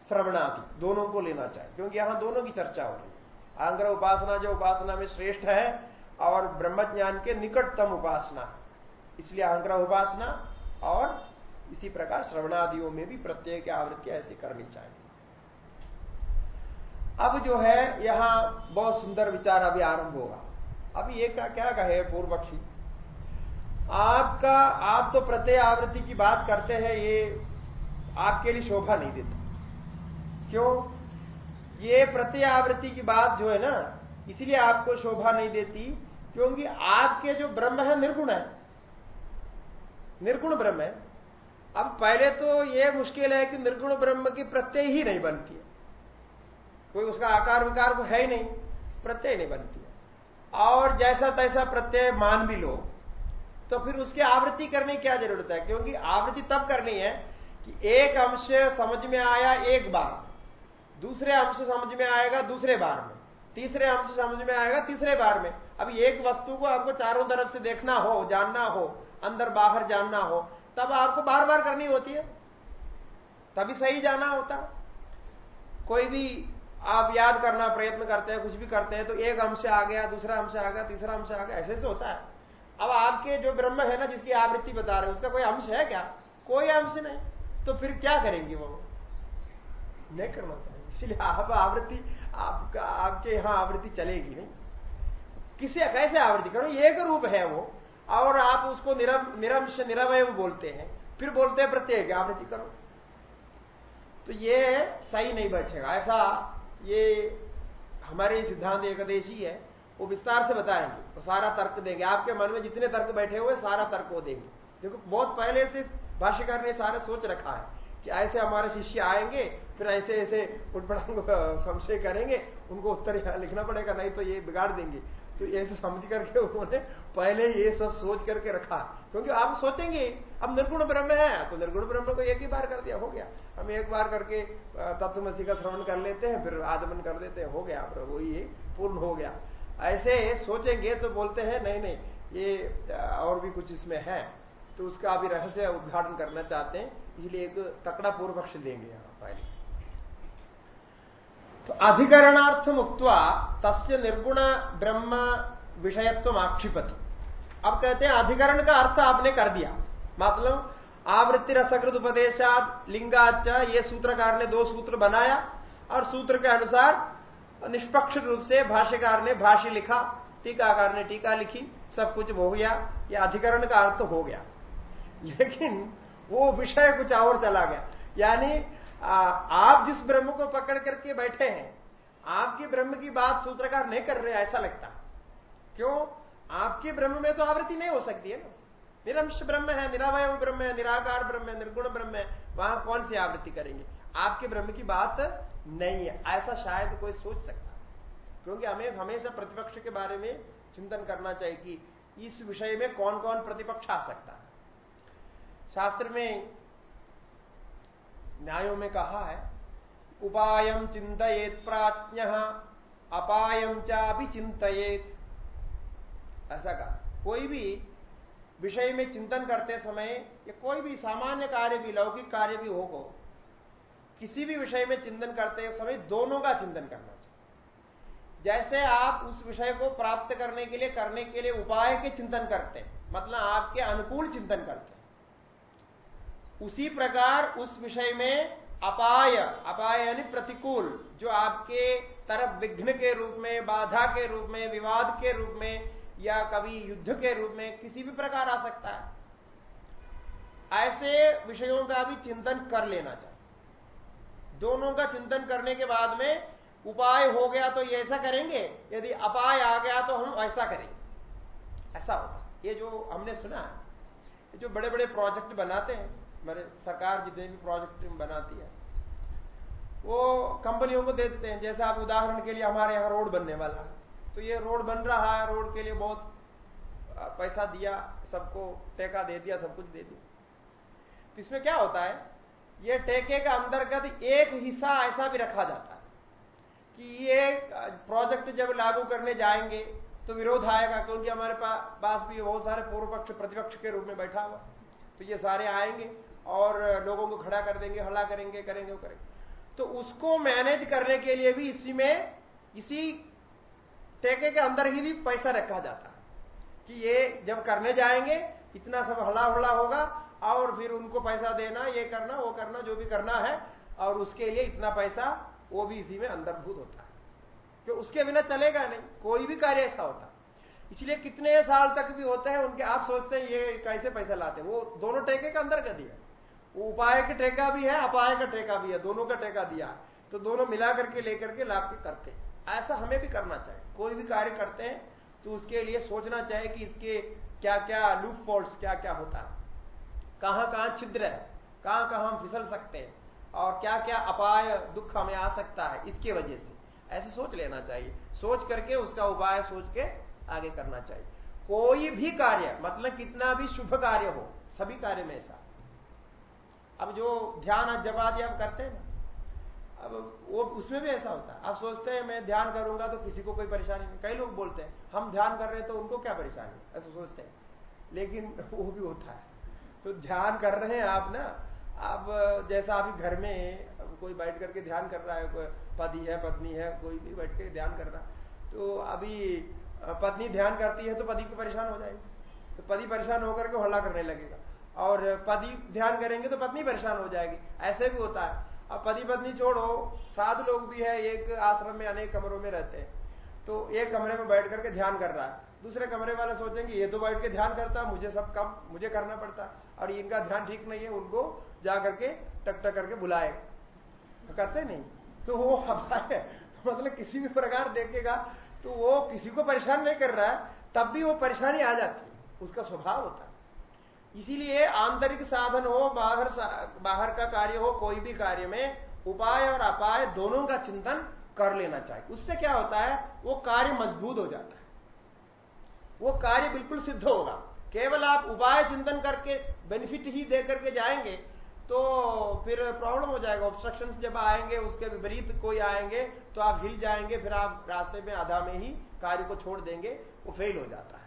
श्रवणादि, दोनों को लेना चाहिए, क्योंकि यहाँ दोनों की चर्चा हो रही है। आंग्र उपासना जो उपासना में श्रेष्ठ है और ब्रह्मज्ञान के निकटतम उपासना। इसलिए आंग्रह उपासना और इसी प्रकार श्रवणादियों में भी प्रत्येक आवृत्ति ऐसी करनी चाहिए। अब जो है, यहाँ बहुत सुंदर विचार अभी आरंभ होगा। अभी एक का क्या कहे पूर्व पक्षी आपका आप तो प्रत्यय आवृत्ति की बात करते हैं, ये आपके लिए शोभा नहीं देता। क्यों? ये प्रति आवृत्ति की बात जो है ना, इसलिए आपको शोभा नहीं देती, क्योंकि आपके जो ब्रह्म है, निर्गुण है। निर्गुण ब्रह्म है। अब पहले तो ये मुश्किल है कि निर्गुण ब्रह्म की प्रत्यय ही नहीं बनती है। कोई उसका आकार विकार तो है ही नहीं, प्रत्यय नहीं बनती है। और जैसा तैसा प्रत्यय मान भी लो तो फिर उसकी आवृत्ति करने की क्या ज़रूरत है? क्योंकि आवृत्ति तब करनी है कि एक अंश समझ में आया एक बार। दूसरे अंश समझ में आएगा दूसरे बार में। तीसरे अंश समझ में आएगा तीसरे बार में। अब एक वस्तु को आपको चारों तरफ़ से देखना हो, जानना हो, अंदर बाहर जानना हो, तब आपको बार बार करनी होती है। तभी सही जाना होता। कोई भी आप याद करना प्रयत्न करते हैं, कुछ भी करते हैं तो एक अंश आ गया, दूसरा अंश आ गया, तीसरा अंश आ गया, ऐसे से होता है। अब आपके जो ब्रह्म है ना, जिसकी आवृत्ति बता रहे हैं, उसका कोई अंश है क्या? कोई अंश नहीं। तो फिर क्या करेंगे वो? नहीं करना इसलिए आप आवृत्ति, आपका, आपके यहाँ आवृत्ति चलेगी नहीं। किसे, कैसे आवृत्ति करो? एक रूप है वो, और आप उसको निरम, निरंश निरवय बोलते हैं। फिर बोलते हैं प्रत्येक आवृत्ति करो। तो ये सही नहीं बैठेगा। ऐसा ये हमारे सिद्धांत एकदेशी है, वो विस्तार से बताएँगे। वो सारा तर्क देंगे। आपके मन में जितने तर्क बैठे हुए सारा तर्क वो देंगे। देखो, बहुत पहले से भाष्यकार ने सारा सोच रखा है कि ऐसे हमारे शिष्य आएँगे फिर ऐसे ऐसे उठपड़ांग संशय करेंगे, उनको उत्तर लिखना पड़ेगा, नहीं तो ये बिगाड़ देंगे। तो ऐसे समझ करके उन्होंने पहले ये सब सोच करके रखा। क्योंकि आप सोचेंगे अब निर्गुण ब्रह्म है तो निर्गुण ब्रह्म को एक ही बार कर दिया, हो गया। हम एक बार करके तत्वमसी का श्रवण कर लेते हैं, फिर आदमन कर देते हैं, हो गया प्रभु ये पूर्ण हो गया। ऐसे सोचेंगे तो बोलते हैं, नहीं नहीं, ये और भी कुछ इसमें है। तो उसका अभी रहस्य उद्घाटन करना चाहते हैं, इसलिए एक तकड़ा पूर्व पक्ष देंगे यहाँ पहले। तो अधिकरणार्थ मुक्त तस्य निर्गुण ब्रह्म विषयत्व आक्षिपति। अब कहते हैं, अधिकरण का अर्थ आपने कर दिया। मतलब आवृत्ति रसकृत उपदेशात लिंगाच ये सूत्रकार ने दो सूत्र बनाया, और सूत्र के अनुसार निष्पक्ष रूप से भाष्यकार ने भाष्य लिखा टीकाकार ने टीका लिखी, सब कुछ हो गया यह अधिकरण का अर्थ हो गया। लेकिन वो विषय कुछ और चला गया। यानी आप जिस ब्रह्म को पकड़ करके बैठे हैं, आपके ब्रह्म की बात सूत्रकार नहीं कर रहे, ऐसा लगता। क्यों? आपके ब्रह्म में तो आवृत्ति नहीं हो सकती है ना। निरंश ब्रह्म है, निरावय ब्रह्म है, निराकार ब्रह्म है, निर्गुण ब्रह्म है, वहाँ कौन सी आवृत्ति करेंगे? आपके ब्रह्म की बात नहीं है, ऐसा शायद कोई सोच सकता। क्योंकि हमें, हमेशा प्रतिपक्ष के बारे में चिंतन करना चाहिए कि इस विषय में कौन कौन प्रतिपक्ष आ सकता। है शास्त्र में न्यायों में कहा है उपायम चिंतित प्राज्ञ अपायम चा भी चिंतित ऐसा कहा। कोई भी विषय में चिंतन करते समय या कोई भी सामान्य कार्य भी, लौकिक कार्य भी हो को किसी भी विषय में चिंतन करते समय दोनों का चिंतन करना चाहिए। जैसे आप उस विषय को प्राप्त करने के लिए, करने के लिए उपाय के चिंतन करते हैं मतलब आपके अनुकूल चिंतन करते हैं। उसी प्रकार उस विषय में अपाय अपाय यानी प्रतिकूल, जो आपके तरफ़ विघ्न के रूप में, बाधा के रूप में, विवाद के रूप में, या कभी युद्ध के रूप में किसी भी प्रकार आ सकता है। ऐसे विषयों का भी चिंतन कर लेना चाहिए। दोनों का चिंतन करने के बाद में उपाय हो गया तो ये ऐसा करेंगे, यदि अपाय आ गया तो हम ऐसा करेंगे। ऐसा होगा। ये जो हमने सुना है जो बड़े बड़े प्रोजेक्ट बनाते हैं मेरे सरकार जितने भी प्रोजेक्ट बनाती है, वो कंपनियों को देते हैं। जैसे आप उदाहरण के लिए हमारे यहाँ रोड बनने वाला है। तो ये रोड बन रहा है, रोड के लिए बहुत पैसा दिया, सबको टेका दे दिया, सब कुछ दे दिया। तो इसमें क्या होता है, ये टेके का अंतर्गत एक हिस्सा ऐसा भी रखा जाता है कि ये प्रोजेक्ट जब लागू करने जाएँगे तो विरोध आएगा, क्योंकि हमारे पास भी बहुत सारे पूर्व पक्ष प्रतिपक्ष के रूप में बैठा हुआ तो ये सारे आएँगे। और लोगों को खड़ा कर देंगे, हल्ला करेंगे करेंगे, वो करेंगे। तो उसको मैनेज करने के लिए भी इसी में, इसी टेके के अंदर ही भी पैसा रखा जाता है। कि ये जब करने जाएँगे, इतना सब हला हल्ला होगा, और फिर उनको पैसा देना, ये करना, वो करना, जो भी करना है, और उसके लिए इतना पैसा, वो भी इसी में अंतर्भूत होता है। कि उसके बिना चलेगा नहीं, कोई भी कार्य ऐसा होता। इसलिए कितने साल तक भी होते हैं, उनके आप सोचते हैं, ये कैसे पैसा लाते वो दोनों टेके का अंदर कर दिया। उपाय का टेका भी है, अपाय का टेका भी है, दोनों का टेका दिया। तो दोनों मिला करके लेकर के लाभ के करते ऐसा हमें भी करना चाहिए। कोई भी कार्य करते हैं तो उसके लिए सोचना चाहिए कि इसके क्या क्या लूप फॉल्ट क्या क्या होता है। कहाँ कहाँ छिद्र है कहाँ कहाँ हम फिसल सकते हैं, और क्या क्या अपाय दुख हमें आ सकता है, इसकी वजह से। ऐसे सोच लेना चाहिए। सोच करके उसका उपाय सोच के आगे करना चाहिए। कोई भी कार्य मतलब कितना भी शुभ कार्य हो, सभी कार्य में ऐसा। अब जो ध्यान जब आदि हम करते हैं, अब वो उसमें भी ऐसा होता है। आप सोचते हैं, मैं ध्यान करूँगा तो किसी को कोई परेशानी नहीं। कई लोग बोलते हैं, हम ध्यान कर रहे हैं तो उनको क्या परेशानी? ऐसा सोचते हैं। लेकिन वो भी होता है। तो ध्यान कर रहे हैं आप ना। अब जैसा अभी घर में कोई बैठ करके ध्यान कर रहा है, कोई पति है, पत्नी है, कोई भी बैठ के ध्यान कर रहा है तो अभी पत्नी ध्यान करती है तो पति को परेशान हो जाएगी। तो पति परेशान होकर के हल्ला करने लगेगा। और पति ध्यान करेंगे तो पत्नी परेशान हो जाएगी। ऐसे भी होता है। अब पति पत्नी छोड़ो सात लोग भी है, एक आश्रम में अनेक कमरों में रहते हैं। तो एक कमरे में बैठ करके ध्यान कर रहा है। दूसरे कमरे वाले सोचेंगे, ये तो बैठ के ध्यान करता है मुझे सब कम, मुझे करना पड़ता। और इनका ध्यान ठीक नहीं है, उनको जा करके टक टक करके बुलाए। तो कहते नहीं। तो वो हमारे मतलब किसी भी प्रकार देखेगा तो वो किसी को परेशान नहीं कर रहा है। तब भी वो परेशानी आ जाती है। उसका स्वभाव होता है। इसीलिए आंतरिक साधन हो बाहर सा, बाहर का कार्य हो कोई भी कार्य में उपाय और अपाय दोनों का चिंतन कर लेना चाहिए। उससे क्या होता है वो कार्य मज़बूत हो जाता है। वो कार्य बिल्कुल सिद्ध होगा। केवल आप उपाय चिंतन करके बेनिफिट ही दे करके जाएँगे तो फिर प्रॉब्लम हो जाएगा। ऑब्स्ट्रक्शन जब आएँगे उसके विपरीत कोई आएँगे तो आप हिल जाएँगे फिर आप रास्ते में आधा में ही कार्य को छोड़ देंगे वो फेल हो जाता है।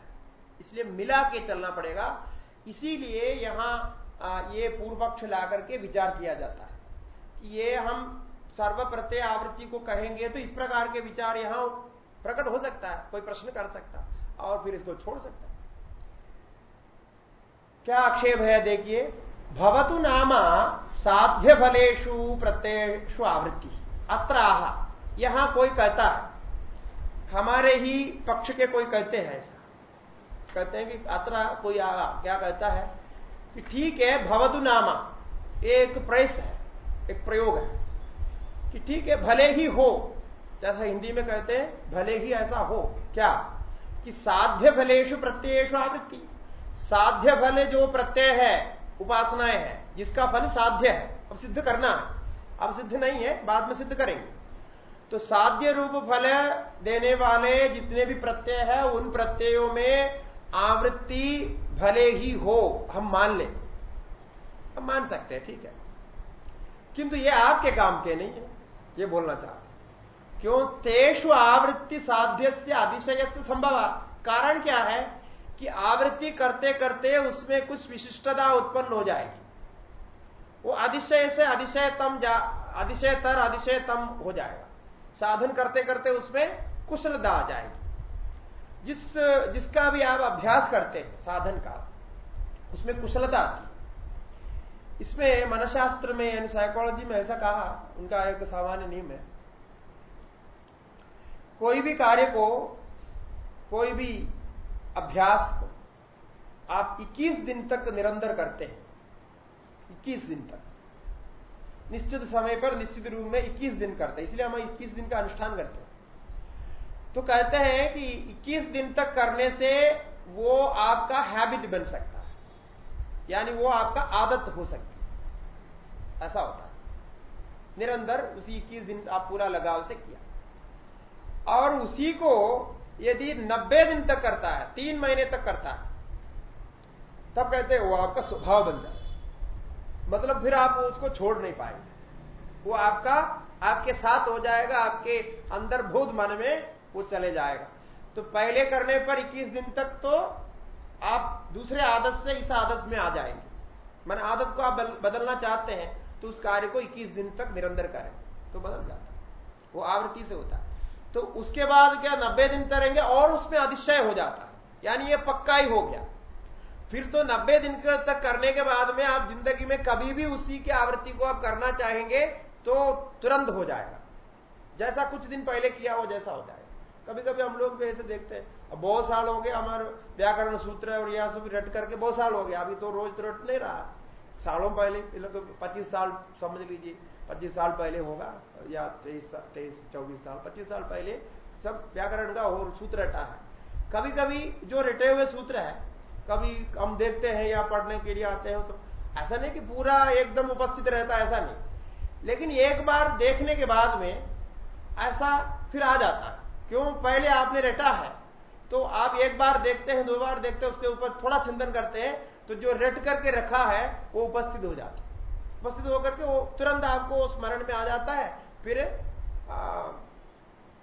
इसलिए मिला के चलना पड़ेगा। इसीलिए यहाँ ये पूर्व पक्ष ला करके विचार किया जाता है कि ये हम सर्व प्रत्यय आवृत्ति को कहेंगे तो इस प्रकार के विचार यहाँ प्रकट हो सकता है, कोई प्रश्न कर सकता और फिर इसको छोड़ सकता है। क्या आक्षेप है, देखिए, भवतु नामा साध्य फलेशु प्रत्ययु आवृत्ति अत्र अत्राह, यहाँ कोई कहता है, हमारे ही पक्ष के कोई कहते हैं ऐसा। कहते हैं कि अत्र कोई आगा क्या कहता है कि ठीक है, भवतु नामा। एक प्रेस है, एक प्रयोग है कि ठीक है, भले ही हो। जैसा हिंदी में कहते हैं, भले ही ऐसा हो, क्या? कि साध्य फलेशु प्रत्ययेशु आवृत्ति साध्य फल जो प्रत्यय है, उपासनाएँ है, जिसका फल साध्य है, अब सिद्ध करना है। अब सिद्ध नहीं है, बाद में सिद्ध करेंगे। तो साध्य रूप फल देने वाले जितने भी प्रत्यय है, उन प्रत्ययों में आवृत्ति भले ही हो, हम मान ले। हम मान सकते हैं, ठीक है। किंतु ये आपके काम के नहीं है, ये बोलना चाहते क्यों? तेषु आवृत्ति साध्य से अतिशय संभव। कारण क्या है कि आवृत्ति करते करते उसमें कुछ विशिष्टता उत्पन्न हो जाएगी। वो अधिशय से अधिशयतम जा अधिशयतर अधिशयतम हो जाएगा। साधन करते करते उसमें कुशलता आ जाएगी। जिस, जिसका भी आप अभ्यास करते हैं, साधन का, उसमें कुशलता आती है। इसमें मनशास्त्र में, यानी साइकोलॉजी में ऐसा कहा, उनका एक सामान्य नियम है। कोई भी कार्य को, कोई भी अभ्यास को आप 21 दिन तक निरंतर करते हैं। 21 दिन तक। निश्चित समय पर, निश्चित रूप में 21 दिन करते हैं। इसलिए हम 21 दिन का अनुष्ठान करते हैं। तो कहते हैं कि 21 दिन तक करने से वो आपका हैबिट बन सकता है। यानी वो आपका आदत हो सकती है। ऐसा होता है। निरंतर उसी 21 दिन आप पूरा लगाव से किया। और उसी को यदि 90 दिन तक करता है, तीन महीने तक करता है, तब कहते हैं वो आपका स्वभाव बन जाता है। मतलब फिर आप उसको छोड़ नहीं पाएँगे। वो आपका, आपके साथ हो जाएगा, आपके अंदर भूत मन में वो चले जाएगा। तो पहले करने पर 21 दिन तक तो आप दूसरे आदत से इस आदत में आ जाएँगे। मन आदत को आप बदलना चाहते हैं तो उस कार्य को 21 दिन तक निरंतर करें तो बदल जाता है। वो आवृत्ति से होता है। तो उसके बाद क्या, नब्बे दिन करेंगे और उसमें अधिशय हो जाता है। यानी ये पक्का ही हो गया। फिर तो 90 दिन तक करने के बाद में आप ज़िंदगी में कभी भी उसी की आवृत्ति को आप करना चाहेंगे तो तुरंत हो जाएगा। जैसा कुछ दिन पहले किया हो जैसा हो जाएगा। कभी कभी हम लोग भी ऐसे देखते हैं। अब बहुत साल हो गए हमारे व्याकरण सूत्र और यह सब रट करके बहुत साल हो गया अभी तो रोज तो रट नहीं रहा। सालों पहले पच्चीस साल समझ लीजिए, पच्चीस साल पहले होगा या तेईस तेईस, चौबीस साल, पच्चीस साल पहले सब व्याकरण का और सूत्र रटा है। कभी कभी जो रटे हुए सूत्र है, कभी हम देखते हैं या पढ़ने के लिए आते हैं तो ऐसा नहीं कि पूरा एकदम उपस्थित रहता ऐसा नहीं। लेकिन एक बार देखने के बाद में ऐसा फिर आ जाता है। क्यों? पहले आपने रटा है। तो आप एक बार देखते हैं दो बार देखते हैं उसके ऊपर थोड़ा चिंतन करते हैं तो जो रट करके रखा है वो उपस्थित हो जाता है। उपस्थित होकर के वो तुरंत आपको स्मरण में आ जाता है फिर आ,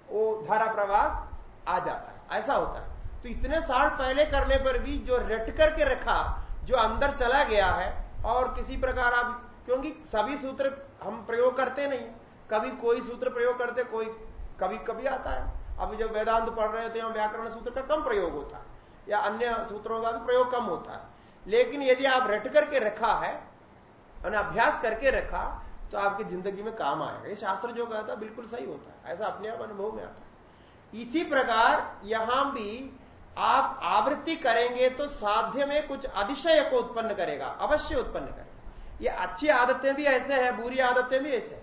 वो धारा प्रवाह आ जाता है। ऐसा होता है। तो इतने साल पहले करने पर भी जो रट करके रखा जो अंदर चला गया है और किसी प्रकार आप क्योंकि सभी सूत्र हम प्रयोग करते नहीं कभी कोई सूत्र प्रयोग करते कोई कभी कभी आता है। अभी जब वेदांत पढ़ रहे थे व्याकरण सूत्र का कम प्रयोग होता है, या अन्य सूत्रों का भी प्रयोग कम होता है। लेकिन यदि आप रट करके रखा है अभ्यास करके रखा तो आपकी ज़िंदगी में काम आएगा। ये शास्त्र जो कहता है, बिल्कुल सही होता है। ऐसा अपने आप अनुभव में आता है। इसी प्रकार यहाँ भी आप आवृत्ति करेंगे तो साध्य में कुछ अतिशय को उत्पन्न करेगा, अवश्य उत्पन्न करेगा। ये अच्छी आदतें भी ऐसे हैं, बुरी आदतें भी ऐसे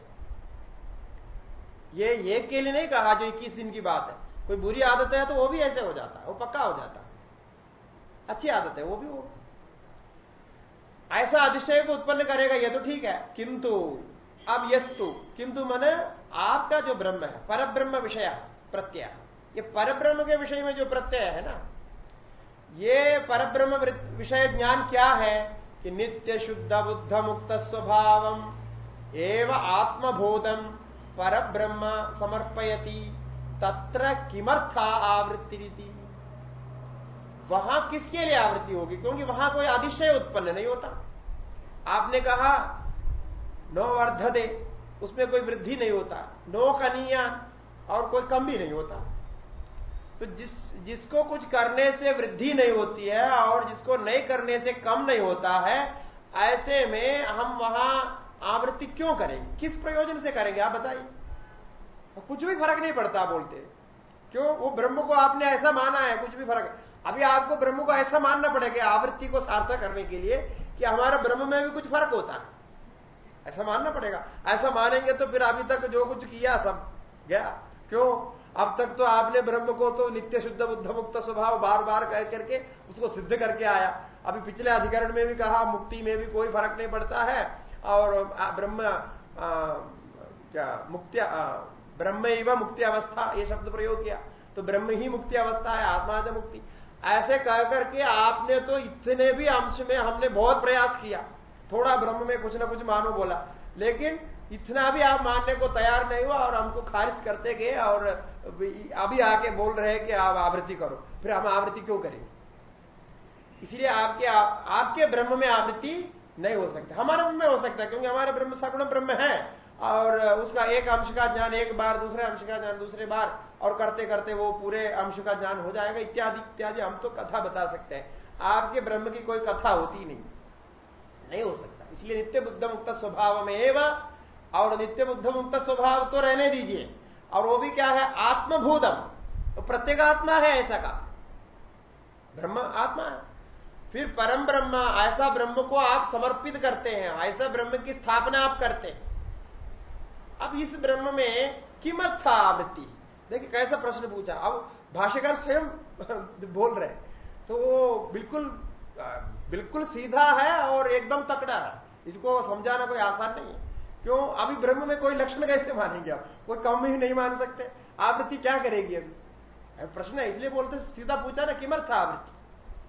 ये एक के लिए नहीं कहा जो इक्कीस दिन की बात है। कोई बुरी आदत है तो वो भी ऐसे हो जाता है, वो पक्का हो जाता है। अच्छी आदत है, वो भी वो ऐसा अधिशय को उत्पन्न करेगा, ये तो ठीक है। किंतु, अब यस्तु, किंतु मन आपका जो ब्रह्म है पर ब्रह्म विषय, प्रत्यय। ये परब्रह्म के विषय में जो प्रत्यय है ना, ये परब्रह्म विषय ज्ञान क्या है? कि नित्य शुद्ध बुद्ध मुक्त स्वभाव एव आत्मबोधम पर ब्रह्म समर्पयति, तत्र किमर्था आवृत्ति रीति वहाँ किसके लिए आवृत्ति होगी? क्योंकि वहाँ कोई अधिशय उत्पन्न नहीं होता। आपने कहा, नो अर्ध दे उसमें कोई वृद्धि नहीं होता। नो कनिया और कोई कम भी नहीं होता। तो जिस, जिसको कुछ करने से वृद्धि नहीं होती है और जिसको नहीं करने से कम नहीं होता है, ऐसे में हम वहाँ आवृत्ति क्यों करेंगे? किस प्रयोजन से करेंगे? आप बताइए। कुछ भी फ़र्क नहीं पड़ता बोलते। क्यों? वो ब्रह्म को आपने ऐसा माना है, कुछ भी फ़र्क। अभी आपको ब्रह्म को ऐसा मानना पड़ेगा आवृत्ति को सार्थक करने के लिए कि हमारा ब्रह्म में भी कुछ फ़र्क होता है। ऐसा मानना पड़ेगा। ऐसा मानेंगे तो फिर अभी तक जो कुछ किया, सब गया। क्यों? अब तक तो आपने ब्रह्म को तो नित्य शुद्ध बुद्ध मुक्त स्वभाव बार बार कह करके उसको सिद्ध करके आया। अभी पिछले अधिकरण में भी कहा, मुक्ति में भी कोई फ़र्क नहीं पड़ता है। और ब्रह्म क्या मुक्ति ब्रह्म एवं मुक्ति अवस्था ये शब्द प्रयोग किया। तो ब्रह्म ही मुक्ति अवस्था है आत्मा से मुक्ति। ऐसे कह करके आपने तो इतने भी अंश में हमने बहुत प्रयास किया। थोड़ा ब्रह्म में कुछ ना कुछ मानो बोला। लेकिन इतना भी आप मानने को तैयार नहीं हुआ और हमको खारिज करते गए और अभी आके बोल रहे कि आप आवृत्ति करो। फिर हम आवृत्ति क्यों करेंगे? इसलिए आपके आप, आपके ब्रह्म में आवृत्ति नहीं हो सकता। हमारे में हो सकता है, क्योंकि हमारे ब्रह्म सगुण ब्रह्म है। और उसका एक अंश का ज्ञान एक बार, दूसरे अंश का ज्ञान दूसरे बार, और करते करते वो पूरे अंश का ज्ञान हो जाएगा, इत्यादि इत्यादि हम तो कथा बता सकते हैं। आपके ब्रह्म की कोई कथा होती नहीं। नहीं हो सकता। इसलिए नित्य बुद्ध मुक्त स्वभाव में एवं, और नित्य बुद्ध मुक्त स्वभाव तो रहने दीजिए। और वो भी क्या है? आत्मभूतम तो प्रत्येगात्मा है ऐसा का ब्रह्म आत्मा है। फिर परम ब्रह्म, ऐसा ब्रह्म को आप समर्पित करते हैं, ऐसा ब्रह्म की स्थापना आप करते हैं। अब इस ब्रह्म में कीमत था आवृत्ति? देखिए, कैसा प्रश्न पूछा। अब भाष्यकार स्वयं बोल रहे तो बिल्कुल बिल्कुल सीधा है और एकदम तकड़ा है। इसको समझाना कोई आसान नहीं है। क्यों? अभी ब्रह्म में कोई लक्षण कैसे मानेंगे आप? कोई कम ही नहीं मान सकते। आवृत्ति क्या करेगी अभी? प्रश्न है, इसलिए बोलते सीधा पूछा ना, किमर्थ आवृत्ति?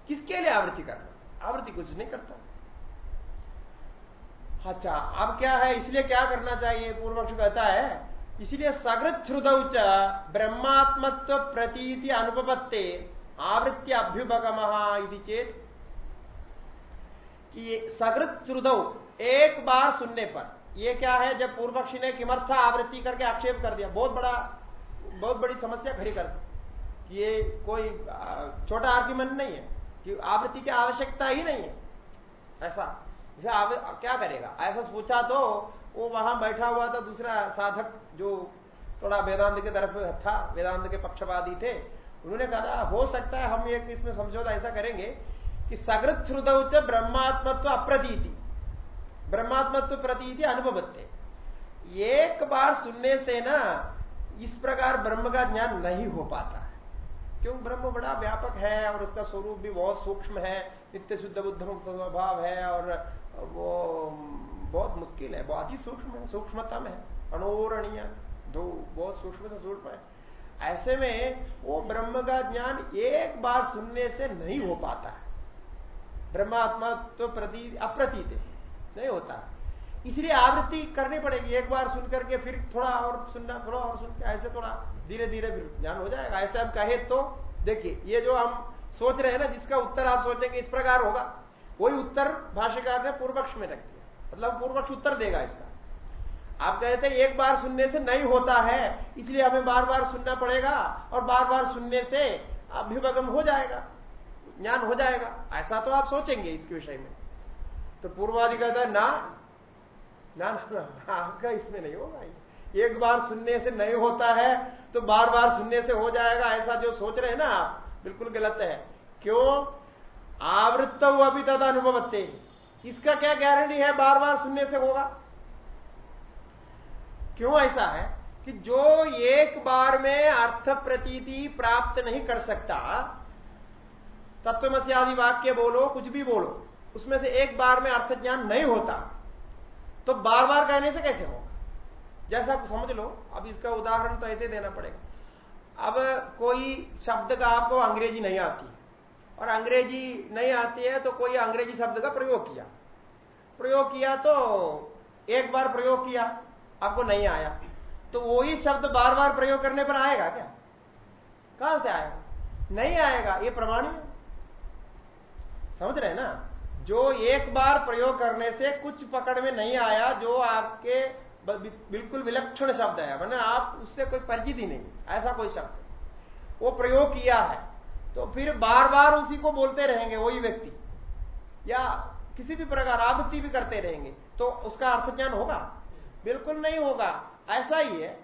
किसके लिए आवृत्ति करना आवृत्ति कुछ नहीं करता अच्छा अब क्या है? इसलिए क्या करना चाहिए? पूर्व पक्ष कहता है, इसलिए सगृत श्रुदौच ब्रह्मात्मत्व प्रतीति अनुपत्ते आवृत्ति अभ्युपगम चेत कि सगृत श्रुदौ एक बार सुनने पर यह क्या है? जब पूर्व पक्षी ने किमर्थ आवृत्ति करके आक्षेप कर दिया, बहुत बड़ा, बहुत बड़ी समस्या खड़ी कर दी ये कोई छोटा आर्ग्यूमेंट नहीं है। कि आवृत्ति की आवश्यकता ही नहीं है। ऐसा। क्या करेगा? ऐसा पूछा तो वो वहाँ बैठा हुआ था, दूसरा साधक जो थोड़ा वेदांत की तरफ़ था, वेदांत के पक्षवादी थे। उन्होंने कहा, हो सकता है हम एक इसमें समझौता ऐसा करेंगे कि सगृत श्रुदौच ब्रह्मात्मत्व अप्रतीति। ब्रह्मात्मत्व प्रतीति अनुभवते एक बार सुनने से ना, इस प्रकार ब्रह्म का ज्ञान नहीं हो पाता। क्यों ब्रह्म बड़ा व्यापक है और उसका स्वरूप भी बहुत सूक्ष्म है, नित्य शुद्ध बुद्ध मुक्त स्वभाव है और वो, बहुत मुश्किल है, बहुत ही सूक्ष्म है, सूक्ष्मतम है, अनोरणीय, दो, बहुत सूक्ष्म से सूक्ष्म है। ऐसे में वो ब्रह्म का ज्ञान एक बार सुनने से नहीं हो पाता है। ब्रह्मात्मा तो प्रती, अप्रतीत नहीं होता। इसलिए आवृत्ति करनी पड़ेगी। एक बार सुन करके फिर थोड़ा और सुनना, थोड़ा और सुन के ऐसे थोड़ा धीरे धीरे फिर ज्ञान हो जाएगा। ऐसे हम कहे तो देखिए, ये जो हम सोच रहे हैं ना, जिसका उत्तर आप सोचेंगे इस प्रकार होगा, वही उत्तर भाष्यकार ने पूर्वक्ष में रख दिया। मतलब पूर्वक्ष उत्तर देगा इसका। आप कहते हैं एक बार सुनने से नहीं होता है, इसलिए हमें बार बार सुनना पड़ेगा और बार बार सुनने से अभ्युपगम हो जाएगा, ज्ञान हो जाएगा। ऐसा तो आप सोचेंगे इसके विषय में। तो पूर्वादि कहता है, ना ना ना ना आपका इसमें नहीं होगा एक बार सुनने से नहीं होता है तो बार बार सुनने से हो जाएगा, ऐसा जो सोच रहे हैं ना आप, बिल्कुल गलत है। क्यों? आवृत्त हुआ भी तथा अनुभवते इसका क्या गारंटी है, बार बार सुनने से होगा? क्यों ऐसा है कि जो एक बार में अर्थ प्रतीति प्राप्त नहीं कर सकता तत्वमसी आदि वाक्य बोलो, कुछ भी बोलो, उसमें से एक बार में अर्थ ज्ञान नहीं होता। तो बार बार कहने से कैसे होगा? जैसा समझ लो, अब इसका उदाहरण तो ऐसे देना पड़ेगा। अब कोई शब्द का आपको अंग्रेज़ी नहीं आती और अंग्रेज़ी नहीं आती है तो कोई अंग्रेज़ी शब्द का प्रयोग किया। प्रयोग किया तो एक बार प्रयोग किया, आपको नहीं आया। तो वही शब्द बार बार प्रयोग करने पर आएगा क्या? कहाँ से आएगा? नहीं आएगा, ये प्रमाण समझ रहे ना? जो एक बार प्रयोग करने से कुछ पकड़ में नहीं आया, जो आपके बिल्कुल विलक्षण शब्द है मैंने आप उससे कोई परिचित ही नहीं, ऐसा कोई शब्द वो प्रयोग किया है तो फिर बार बार उसी को बोलते रहेंगे, वही व्यक्ति। या किसी भी प्रकार आवृत्ति भी करते रहेंगे तो उसका अर्थ ज्ञान होगा? बिल्कुल नहीं होगा। ऐसा ही है,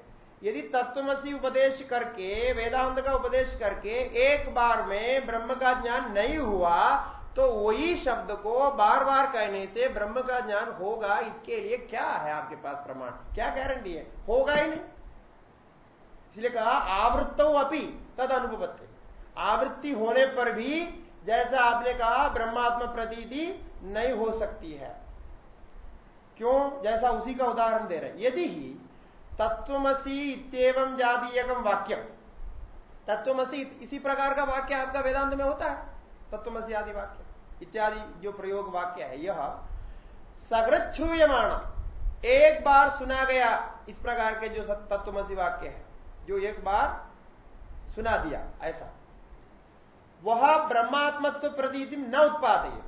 यदि तत्वमसी उपदेश करके, वेदांत का उपदेश करके एक बार में ब्रह्म का ज्ञान नहीं हुआ तो वही शब्द को बार बार कहने से ब्रह्म का ज्ञान होगा, इसके लिए क्या है आपके पास प्रमाण? क्या गारंटी है? होगा ही नहीं। इसलिए कहा, आवृत्त अपनी तद अनुभवत्य आवृत्ति होने पर भी, जैसा आपने कहा, ब्रह्मात्म प्रतीति नहीं हो सकती है। क्यों? जैसा उसी का उदाहरण दे रहे यदि ही तत्वमसी इतम जातीयकम वाक्यम। तत्वमसी इसी प्रकार का वाक्य आपका वेदांत में होता है। तत्वमसी आदि वाक्य। इत्यादि जो प्रयोग वाक्य है, यह सगृत छूयमाण एक बार सुना गया, इस प्रकार के जो तत्वमसी वाक्य है, जो एक बार सुना दिया, ऐसा। वह ब्रह्मात्मत्व प्रतीति न उत्पादय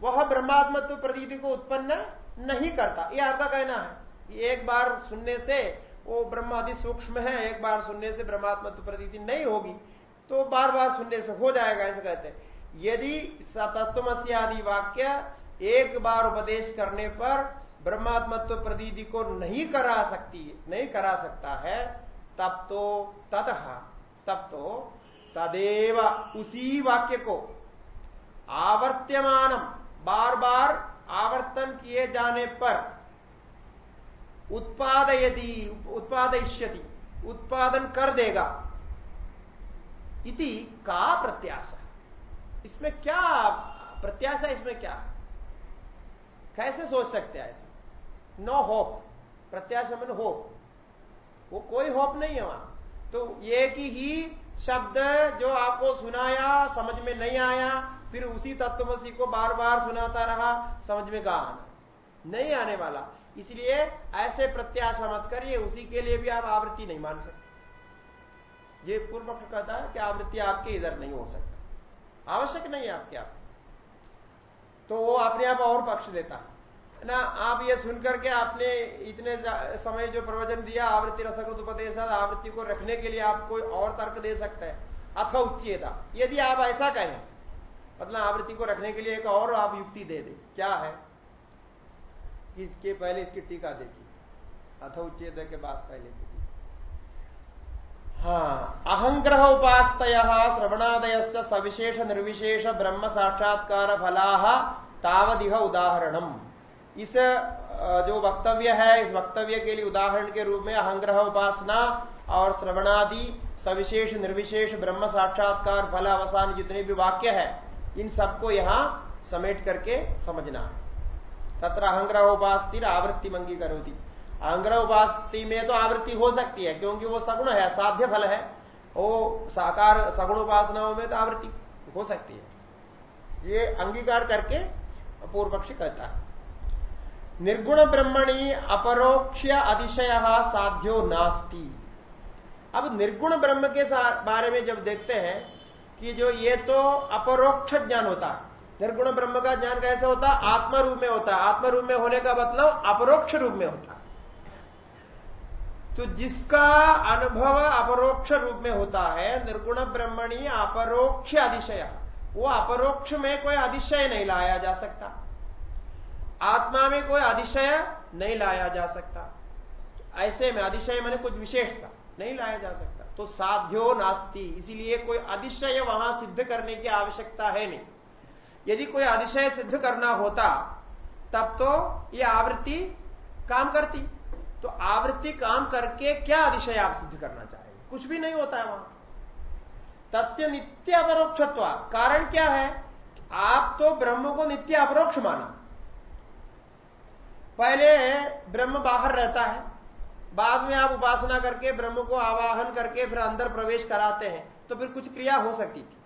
वह ब्रह्मात्मत्व प्रतीति को उत्पन्न नहीं करता। यह आपका कहना है एक बार सुनने से वो ब्रह्म अति सूक्ष्म है, एक बार सुनने से ब्रह्मात्मत्व प्रतीति नहीं होगी तो बार बार सुनने से हो जाएगा, ऐसा कहते हैं। यदि सतत्वमसी आदि वाक्य एक बार उपदेश करने पर ब्रह्मात्मत्व प्रतीति को नहीं करा सकती, नहीं करा सकता है, तब तो ततः, तब तो तदेव उसी वाक्य को आवर्त्यमानम बार बार आवर्तन किए जाने पर उत्पादयति, उत्पादयिष्यति, उत्पादन कर देगा। इति का प्रत्याशा। इसमें क्या प्रत्याशा, इसमें क्या? कैसे सोच सकते हैं ऐसे नो होप प्रत्याशा में होप वो कोई होप नहीं है वहाँ। तो एक ही शब्द जो आपको सुनाया, समझ में नहीं आया, फिर उसी तत्वमसी को बार बार सुनाता रहा, समझ में कहा आना? नहीं आने वाला। इसलिए ऐसे प्रत्याशा मत करिए, उसी के लिए भी आप आवृत्ति नहीं मान सकते। ये पूर्व पक्ष कहता है कि आवृत्ति आपके इधर नहीं हो सकता। आवश्यक नहीं है आपके आप। तो वो अपने आप और पक्ष देता ना, आप ये सुनकर के आपने इतने समय जो प्रवचन दिया, आवृत्ति रसकृत उपदेश, आवृत्ति को रखने के लिए आप कोई और तर्क दे सकते हैं। अथ उच्चेता। यदि आप ऐसा कहें मतलब आवृत्ति को रखने के लिए एक और आप युक्ति दे दे। क्या है? इसके पहले इसकी टीका देखिए अथ उच्चेद के बाद पहले की हाँ अहंग्रह उपास्त श्रवणादय सविशेष निर्विशेष ब्रह्म साक्षात्कार फला तावदिह उदाहरणम। इस जो वक्तव्य है, इस वक्तव्य के लिए उदाहरण के रूप में अहंग्रह उपासना और श्रवणादि सविशेष निर्विशेष ब्रह्म साक्षात्कार फल अवसान जितने भी वाक्य है, इन सबको यहाँ समेट करके समझना तत्र अहंग्रह उपास्ति आवृत्ति मंगी करोती अहंग्रह उपास्ति में तो आवृत्ति हो सकती है, क्योंकि वो सगुण है, साध्य फल है। वो साकार सगुण उपासनाओं में तो आवृत्ति हो सकती है। ये अंगीकार करके पूर्व पक्षी कहता है। निर्गुण ब्रह्मणी अपरोक्ष अतिशय साध्यो नास्ति। अब निर्गुण ब्रह्म के बारे में जब देखते हैं कि जो ये तो अपरोक्ष ज्ञान होता है, निर्गुण ब्रह्म का ज्ञान कैसे होता? है आत्म रूप में होता है। आत्म रूप में होने का मतलब अपरोक्ष रूप में होता है। तो जिसका अनुभव अपरोक्ष रूप में होता है, निर्गुण ब्रह्मणी अपरोक्ष अधिशय वो अपरोक्ष में कोई अधिशय नहीं लाया जा सकता। आत्मा में कोई अधिशय नहीं लाया जा सकता। ऐसे में अधिशय मैंने कुछ विशेषता नहीं लाया जा सकता। तो साध्यो नास्ती, इसीलिए कोई अधिशय वहाँ सिद्ध करने की आवश्यकता है नहीं। यदि कोई अधिशय सिद्ध करना होता, तब तो ये आवृत्ति काम करती। तो आवृत्ति काम करके क्या अतिशय आप सिद्ध करना चाहेंगे? कुछ भी नहीं होता है वहाँ। तस्य नित्य अपरोक्षत्व। कारण क्या है? आप तो ब्रह्म को नित्य अपरोक्ष माना। पहले ब्रह्म बाहर रहता है। बाद में आप उपासना करके ब्रह्म को आवाहन करके फिर अंदर प्रवेश कराते हैं तो फिर कुछ क्रिया हो सकती थी।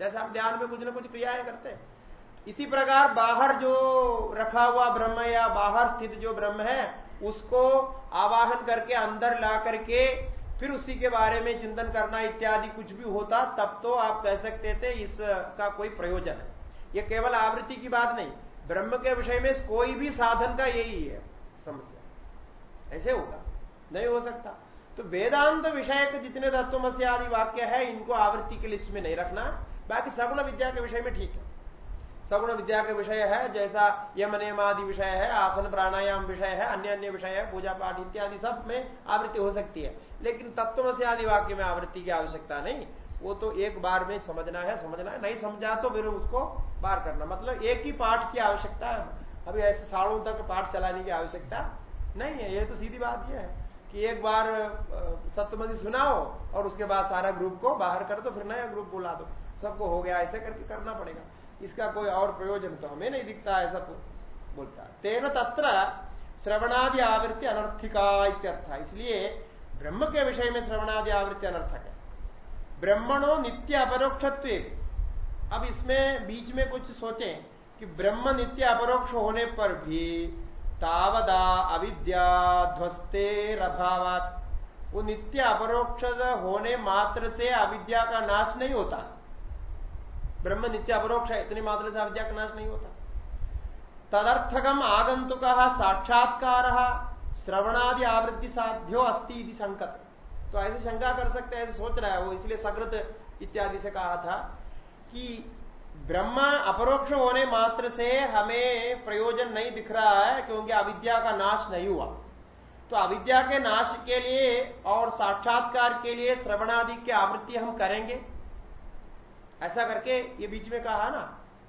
जैसे आप ध्यान में कुछ ना कुछ क्रियाएँ करते हैं। इसी प्रकार बाहर जो रखा हुआ ब्रह्म या बाहर स्थित जो ब्रह्म है उसको आवाहन करके, अंदर ला करके, फिर उसी के बारे में चिंतन करना इत्यादि कुछ भी होता, तब तो आप कह सकते थे इसका कोई प्रयोजन है। यह केवल आवृत्ति की बात नहीं, ब्रह्म के विषय में कोई भी साधन का यही है, समस्या। ऐसे होगा। नहीं हो सकता। तो वेदांत विषय के जितने तत्वमस्य आदि वाक्य है, इनको आवृत्ति के लिस्ट में नहीं रखना। बाकी सगुण विद्या के विषय में ठीक है। सगुण विद्या के विषय है जैसा यम नियमादि विषय है आसन प्राणायाम विषय है अन्य अन्य विषय है पूजा पाठ इत्यादि सब में आवृत्ति हो सकती है। लेकिन तत्व से आदि वाक्य में आवृत्ति की आवश्यकता नहीं। वो तो एक बार में समझना है समझना है। नहीं समझा तो फिर उसको बार करना। मतलब एक ही पाठ की आवश्यकता है। अभी ऐसे सालों तक पाठ चलाने की आवश्यकता नहीं है। ये तो सीधी बात यह है कि एक बार सप्तमती सुनाओ और उसके बाद सारा ग्रुप को बाहर कर दो, फिर नया ग्रुप बुला दो। सबको हो गया, ऐसे करके करना पड़ेगा। इसका कोई और प्रयोजन तो हमें नहीं दिखता, ऐसा बोलता तेन तत्र श्रवणादि आवृत्ति अनर्थिका इत्यर्थ। इसलिए ब्रह्म के विषय में श्रवणादि आवृत्ति अनर्थक है। ब्रह्मणो नित्य अपरोक्षत्व। अब इसमें बीच में कुछ सोचें कि ब्रह्म नित्य अपरोक्ष होने पर भी तावदा अविद्या ध्वस्ते अभावात वो नित्य अपरोक्ष होने मात्र से अविद्या का नाश नहीं होता। ब्रह्म नित्य अपरोक्ष है, इतनी मात्र से अविद्या का नाश नहीं होता। तदर्थकम आगंतुक साक्षात्कार श्रवणादि आवृत्ति साध्यो अस्ति संकट तो ऐसे शंका कर सकते हैं, ऐसे सोच रहा है वो, इसलिए सकृत इत्यादि से कहा था कि ब्रह्म अपरोक्ष होने मात्र से हमें प्रयोजन नहीं दिख रहा है, क्योंकि अविद्या का नाश नहीं हुआ। तो अविद्या के नाश के लिए और साक्षात्कार के लिए श्रवणादि की आवृत्ति हम करेंगे। ऐसा करके ये बीच में कहा ना,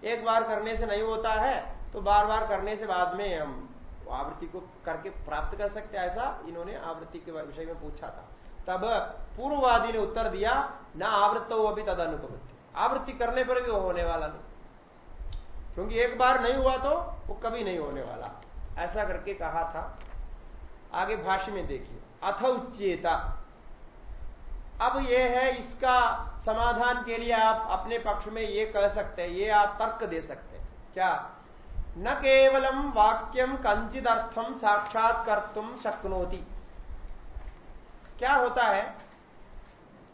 एक बार करने से नहीं होता है तो बार बार करने से बाद में हम आवृत्ति को करके प्राप्त कर सकते ऐसा इन्होंने आवृत्ति के विषय में पूछा था। तब पूर्ववादी ने उत्तर दिया, न आवृत्त हो अभी तद अनुभवती आवृत्ति करने पर भी होने वाला नहीं। क्योंकि एक बार नहीं हुआ तो वो कभी नहीं होने वाला। ऐसा करके कहा था। आगे भाष्य में देखिए, अथ उच्चेता अब ये है इसका समाधान के लिए आप अपने पक्ष में ये कह सकते हैं, ये आप तर्क दे सकते हैं। क्या? न केवलम वाक्यम कंचित अर्थम साक्षात कर तुम शक्नोती। क्या होता है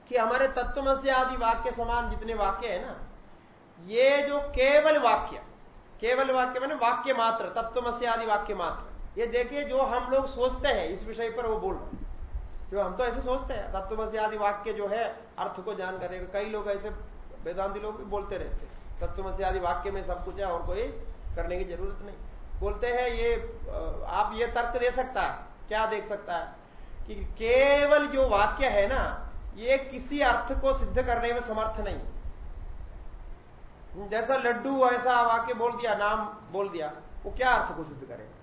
कि हमारे तत्वमस्य आदि वाक्य समान जितने वाक्य है ना, ये जो केवल वाक्य केवल वाक्य मैंने वाक्य मात्र, तत्वमस्य आदि वाक्य मात्र, ये देखिए जो हम लोग सोचते हैं, इस विषय पर वो बोल रहे जो हम तो ऐसे सोचते हैं तत्वमस्य आदि वाक्य जो है, अर्थ को जान करेगा कई लोग ऐसे वेदांति लोग भी बोलते रहते तत्वमस्य आदि वाक्य में सब कुछ है और कोई करने की ज़रूरत नहीं। बोलते हैं, ये आप ये तर्क दे सकता है, क्या देख सकता है? कि केवल जो वाक्य है ना, ये किसी अर्थ को सिद्ध करने में समर्थ नहीं। जैसा लड्डू, ऐसा वाक्य बोल दिया, नाम बोल दिया, वो क्या अर्थ को सिद्ध करेगा?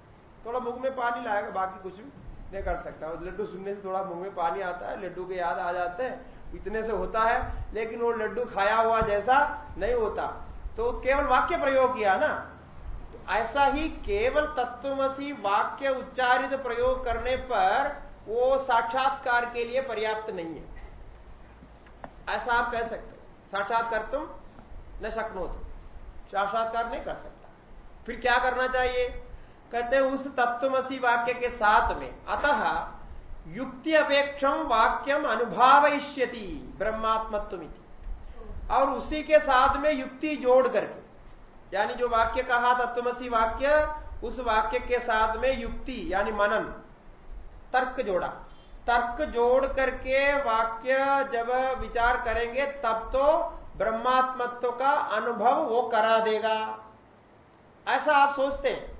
थोड़ा मुख में पानी लाएगा, बाकी कुछ भी। नहीं कर सकता लड्डू सुनने से थोड़ा मुँह में पानी आता है, लड्डू के याद आ जाते हैं, इतने से होता है, लेकिन वो लड्डू खाया हुआ जैसा नहीं होता। तो केवल वाक्य प्रयोग किया ना? तो ऐसा ही केवल तत्वमसी वाक्य उच्चारित प्रयोग करने पर वो साक्षात्कार के लिए पर्याप्त नहीं है। ऐसा आप कह सकते साक्षात्कार तुम न शक्नो तुम। साक्षात्कार नहीं कर सकता। फिर क्या करना चाहिए? कहते हैं उस तत्वमसी वाक्य के साथ में, अतः युक्ति अपेक्षम वाक्यम अनुभावयिष्यति ब्रह्मात्मत्व और उसी के साथ में युक्ति जोड़ करके, यानी जो वाक्य कहा, तत्वमसी वाक्य, उस वाक्य के साथ में युक्ति, यानी मनन, तर्क जोड़ा। तर्क जोड़ करके वाक्य जब विचार करेंगे, तब तो ब्रह्मात्मत्व का अनुभव वो करा देगा। ऐसा आप सोचते हैं।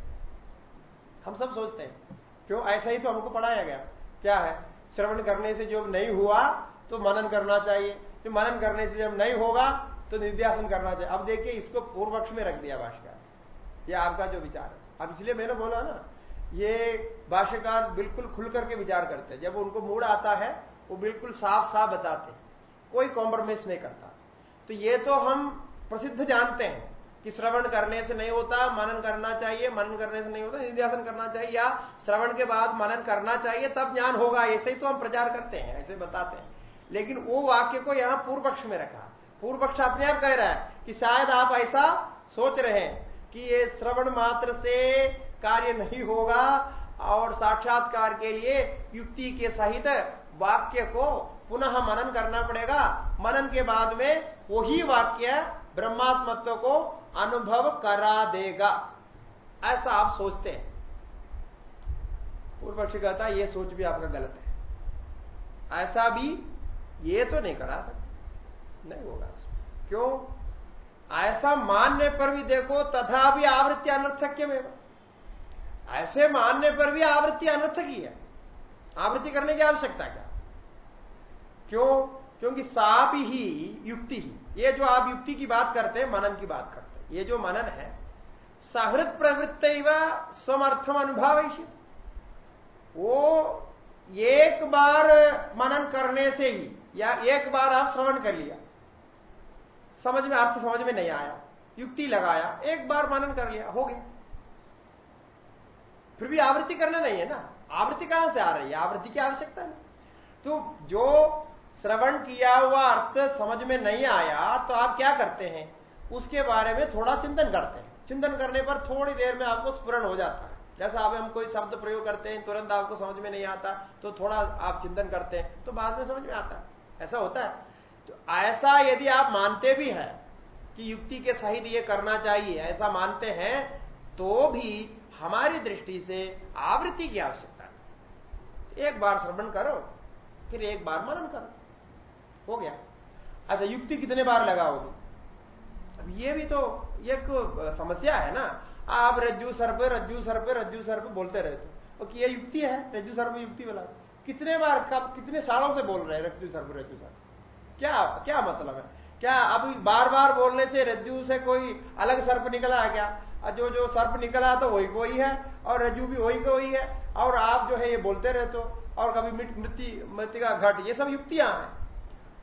हम सब सोचते हैं, क्यों ऐसा ही तो हमको पढ़ाया गया। क्या है? श्रवण करने से जो नहीं हुआ तो मनन करना चाहिए। तो मनन करने से जब नहीं होगा तो निर्ध्यासन करना चाहिए। अब देखिए, इसको पूर्व पक्ष में रख दिया भाष्यकार। ये आपका जो विचार है। अब इसलिए मैंने बोला ना, ये भाष्यकार बिल्कुल खुल करके विचार करते हैं। जब उनको मूड आता है, वो बिल्कुल साफ़ साफ़ बताते हैं। कोई कॉम्प्रोमाइज नहीं करता। तो ये तो हम प्रसिद्ध जानते हैं। कि श्रवण करने से नहीं होता, मनन करना चाहिए, मनन करने से नहीं होता, निध्यासन करना चाहिए, या श्रवण के बाद मनन करना चाहिए, तब ज्ञान होगा, ऐसे ही तो हम प्रचार करते हैं, ऐसे बताते हैं। लेकिन वो वाक्य को यहाँ पूर्व पक्ष में रखा। पूर्व पक्ष अपने आप कह रहा है कि शायद आप ऐसा सोच रहे हैं कि ये श्रवण मात्र से कार्य नहीं होगा और साक्षात्कार के लिए युक्ति के सहित वाक्य को पुनः मनन करना पड़ेगा। मनन के बाद में वही वाक्य ब्रह्मात्मत्व को अनुभव करा देगा। ऐसा आप सोचते हैं। पूर्व पक्षी कहता है यह सोच भी आपका गलत है। ऐसा भी ये तो नहीं करा सकते। नहीं होगा। क्यों? ऐसा मानने पर भी देखो, तथा भी आवृत्ति अनर्थक्य में ऐसे मानने पर भी आवृत्ति अनर्थक ही है। आवृत्ति करने की आवश्यकता क्या? क्यों? क्योंकि साप ही युक्ति ही। ये जो आप युक्ति की बात करते हैं, मनन की बात करते ये जो मनन है, सहृत प्रवृत्त स्वमर्थम अनुभव वो एक बार मनन करने से ही, या एक बार आप श्रवण कर लिया, समझ में, अर्थ समझ में नहीं आया, युक्ति लगाया, एक बार मनन कर लिया, हो गया। फिर भी आवृत्ति करना नहीं है ना? आवृत्ति कहाँ से आ रही है? आवृत्ति की आवश्यकता नहीं। तो जो श्रवण किया हुआ अर्थ समझ में नहीं आया तो आप क्या करते हैं? उसके बारे में थोड़ा चिंतन करते हैं। चिंतन करने पर थोड़ी देर में आपको स्पुरण हो जाता है। जैसा आप हम कोई शब्द प्रयोग करते हैं, तुरंत आपको समझ में नहीं आता तो थोड़ा आप चिंतन करते हैं तो बाद में समझ में आता है। ऐसा होता है। तो ऐसा यदि आप मानते भी हैं कि युक्ति के सहित ये करना चाहिए, ऐसा मानते हैं तो भी हमारी दृष्टि से आवृत्ति की आवश्यकता है। एक बार श्रवण करो, फिर एक बार मनन करो। हो गया। अच्छा युक्ति कितने बार लगाओगे? ये भी तो एक समस्या है ना। आप रज्जू सर्प रज्जू सर्प रज्जू सर्प बोलते रहते हो तो ये युक्ति है, रज्जू सर्प युक्ति वाला। कितने बार कब, कितने सालों से बोल रहे हैं रज्जू सर्प रज्जू सर्प? क्या क्या मतलब है? क्या अब बार बार बोलने से रज्जू से कोई अलग सर्प निकला है क्या? जो जो सर्प निकला तो वही कोई है, और रज्जू भी वही कोई है, और आप जो है ये बोलते रहते हो और कभी मृत्यु मृत्यु का घट, ये सब युक्तियाँ हैं।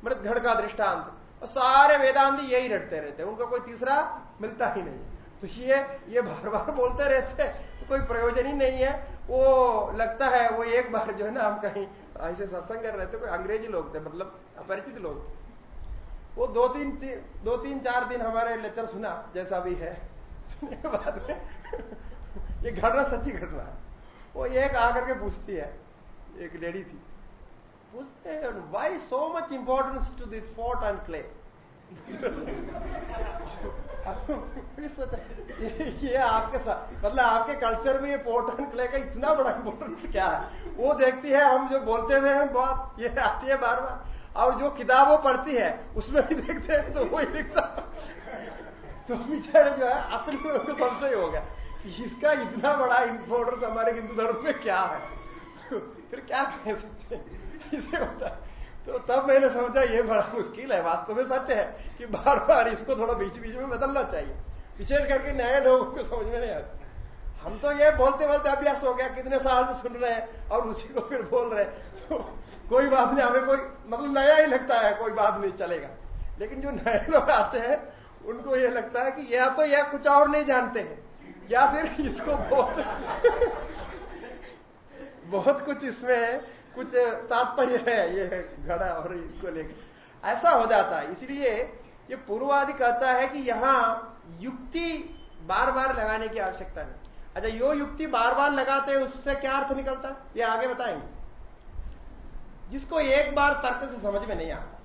मृत घट का दृष्टांत। और सारे वेदांत यही रटते रहते उनको कोई तीसरा मिलता ही नहीं। तो ये ये बार बार बोलते रहते तो कोई प्रयोजन ही नहीं है। वो लगता है, वो एक बार जो है ना, हम कहीं ऐसे सत्संग कर रहे थे, कोई अंग्रेज़ी लोग थे मतलब अपरिचित लोग वो दो तीन दो तीन, चार दिन हमारे लेक्चर सुना, जैसा भी है। सुनने के बाद में ये घटना सच्ची घटना है। वो एक आकर के पूछती है, एक लेडी थी। हैं why so much importance to this fort and clay ये आपके साथ मतलब आपके कल्चर में ये पोर्ट एंड क्ले का इतना बड़ा इंपॉर्टेंस क्या है? वो देखती है हम जो बोलते हुए हैं बहुत ये आती है बार बार। और जो किताब वो पढ़ती है उसमें भी देखते हैं तो वही दिखता तो बेचारे जो है असल में उनको संशय हो गया इसका इतना बड़ा इंपॉर्टेंस हमारे हिंदू धर्म में क्या है? फिर क्या कह सकते हैं? इसे होता तो तब मैंने समझा, ये बड़ा मुश्किल है, वास्तव में सच है कि बार बार इसको थोड़ा बीच बीच में बदलना चाहिए। विशेष करके नए लोगों को समझ में नहीं आता। हम तो ये बोलते बोलते अभ्यास हो गया, कितने साल से सुन रहे हैं और उसी को फिर बोल रहे हैं। तो कोई बात नहीं, हमें कोई मतलब नया ही लगता है, कोई बात नहीं, चलेगा। लेकिन जो नए लोग आते हैं, उनको ये लगता है कि या तो यह कुछ और नहीं जानते हैं, या फिर इसको बहुत बहुत कुछ इसमें कुछ तात्पर्य है, ये घड़ा और इसको लेकर ऐसा हो जाता है। इसलिए ये पूर्वादि कहता है कि यहाँ युक्ति बार बार लगाने की आवश्यकता नहीं। अच्छा यो युक्ति बार बार लगाते हैं, उससे क्या अर्थ निकलता? है ये आगे बताएँगे। जिसको एक बार तर्क से समझ में नहीं आता,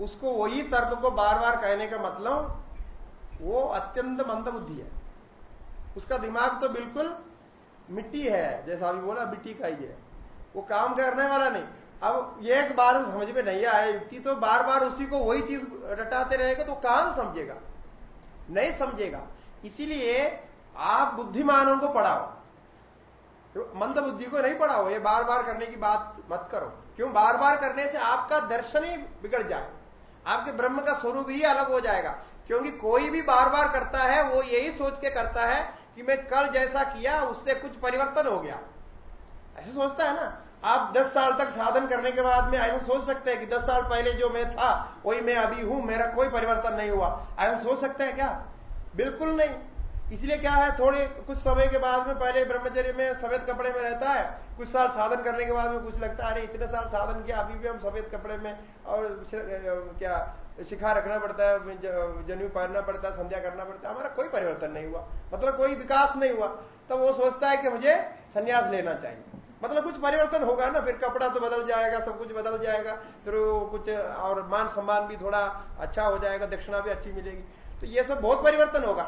उसको वही तर्क को बार बार कहने का मतलब वो अत्यंत मंदबुद्धि है। उसका दिमाग तो बिल्कुल मिट्टी है, जैसा अभी बोला, मिट्टी का ही है। वो काम करने वाला नहीं। अब एक बार समझ में नहीं आया युक्ति तो बार बार उसी को वही चीज़ रटाते रहेगा तो कहाँ समझेगा? नहीं समझेगा। इसीलिए आप बुद्धिमानों को पढ़ाओ। मंद बुद्धि को नहीं पढ़ाओ, ये बार बार करने की बात मत करो। क्यों? बार बार करने से आपका दर्शन ही बिगड़ जाए। आपके ब्रह्म का स्वरूप ही अलग हो जाएगा। क्योंकि कोई भी बार बार करता है, वो यही सोच के करता है कि मैं कल जैसा किया, उससे कुछ परिवर्तन हो गया। ऐसे सोचता है ना? आप 10 साल तक साधन करने के बाद में ऐसा सोच सकते हैं कि 10 साल पहले जो मैं था, वही मैं अभी हूँ, मेरा कोई परिवर्तन नहीं हुआ। आयन सोच सकते हैं क्या? बिल्कुल नहीं। इसलिए क्या है, थोड़े कुछ समय के बाद में, पहले ब्रह्मचर्य में सफ़ेद कपड़े में रहता है, कुछ साल साधन करने के बाद में कुछ लगता है, अरे, इतने साल साधन किया, अभी भी हम सफ़ेद कपड़े में, और क्या, शिखा रखना पड़ता है जन्म पहनना पड़ता है, संध्या करना पड़ता है, हमारा कोई परिवर्तन नहीं हुआ मतलब कोई विकास नहीं हुआ। तब तो वो सोचता है कि मुझे संन्यास लेना चाहिए। मतलब कुछ परिवर्तन होगा ना, फिर कपड़ा तो बदल जाएगा, सब कुछ बदल जाएगा, फिर कुछ और मान सम्मान भी थोड़ा अच्छा हो जाएगा, दक्षिणा भी अच्छी मिलेगी। तो ये सब बहुत परिवर्तन होगा।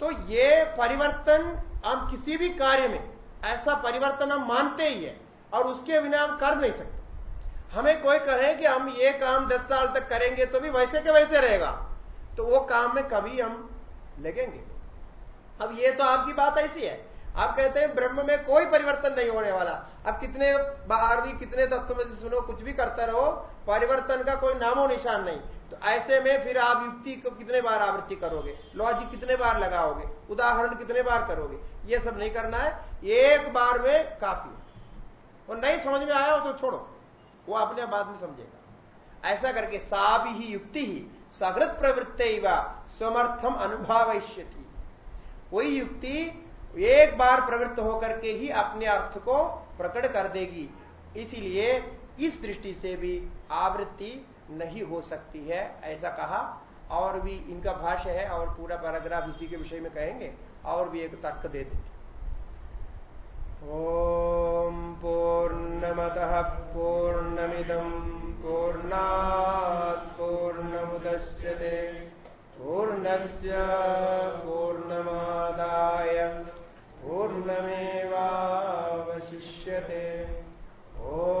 तो ये परिवर्तन हम किसी भी कार्य में, ऐसा परिवर्तन हम मानते ही है और उसके बिना हम कर नहीं सकते। हमें कोई कहे कि हम ये काम दस साल तक करेंगे तो भी वैसे के वैसे रहेगा। तो वो काम में कभी हम लगेंगे। अब ये तो आपकी बात ऐसी है। आप कहते हैं ब्रह्म में कोई परिवर्तन नहीं होने वाला। अब कितने बाहर भी, कितने तत्व में से सुनो, कुछ भी करता रहो, परिवर्तन का कोई नामो निशान नहीं। तो ऐसे में फिर आप युक्ति को कितने बार आवृत्ति करोगे? लॉजिक कितने बार लगाओगे? उदाहरण कितने बार करोगे? ये सब नहीं करना है। एक बार में काफ़ी है। और नहीं समझ में आया हो तो छोड़ो। वो अपने बाद में समझेगा। ऐसा करके सा भी ही युक्ति ही सकृत प्रवृत्त स्वमर्थम अनुभव वही युक्ति एक बार प्रवृत्त होकर के ही अपने अर्थ को प्रकट कर देगी। इसीलिए इस दृष्टि से भी आवृत्ति नहीं हो सकती है, ऐसा कहा। और भी इनका भाष्य है, और पूरा पैराग्राफ इसी के विषय में कहेंगे, और भी एक तर्क दे देंगे। ओम पूर्णमद पूर्णमिदम पूर्णा पूर्णमुदश्यते यस्य पूर्णमेवावशिष्यते। ओ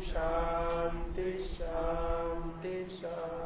शान्ति शांति शांति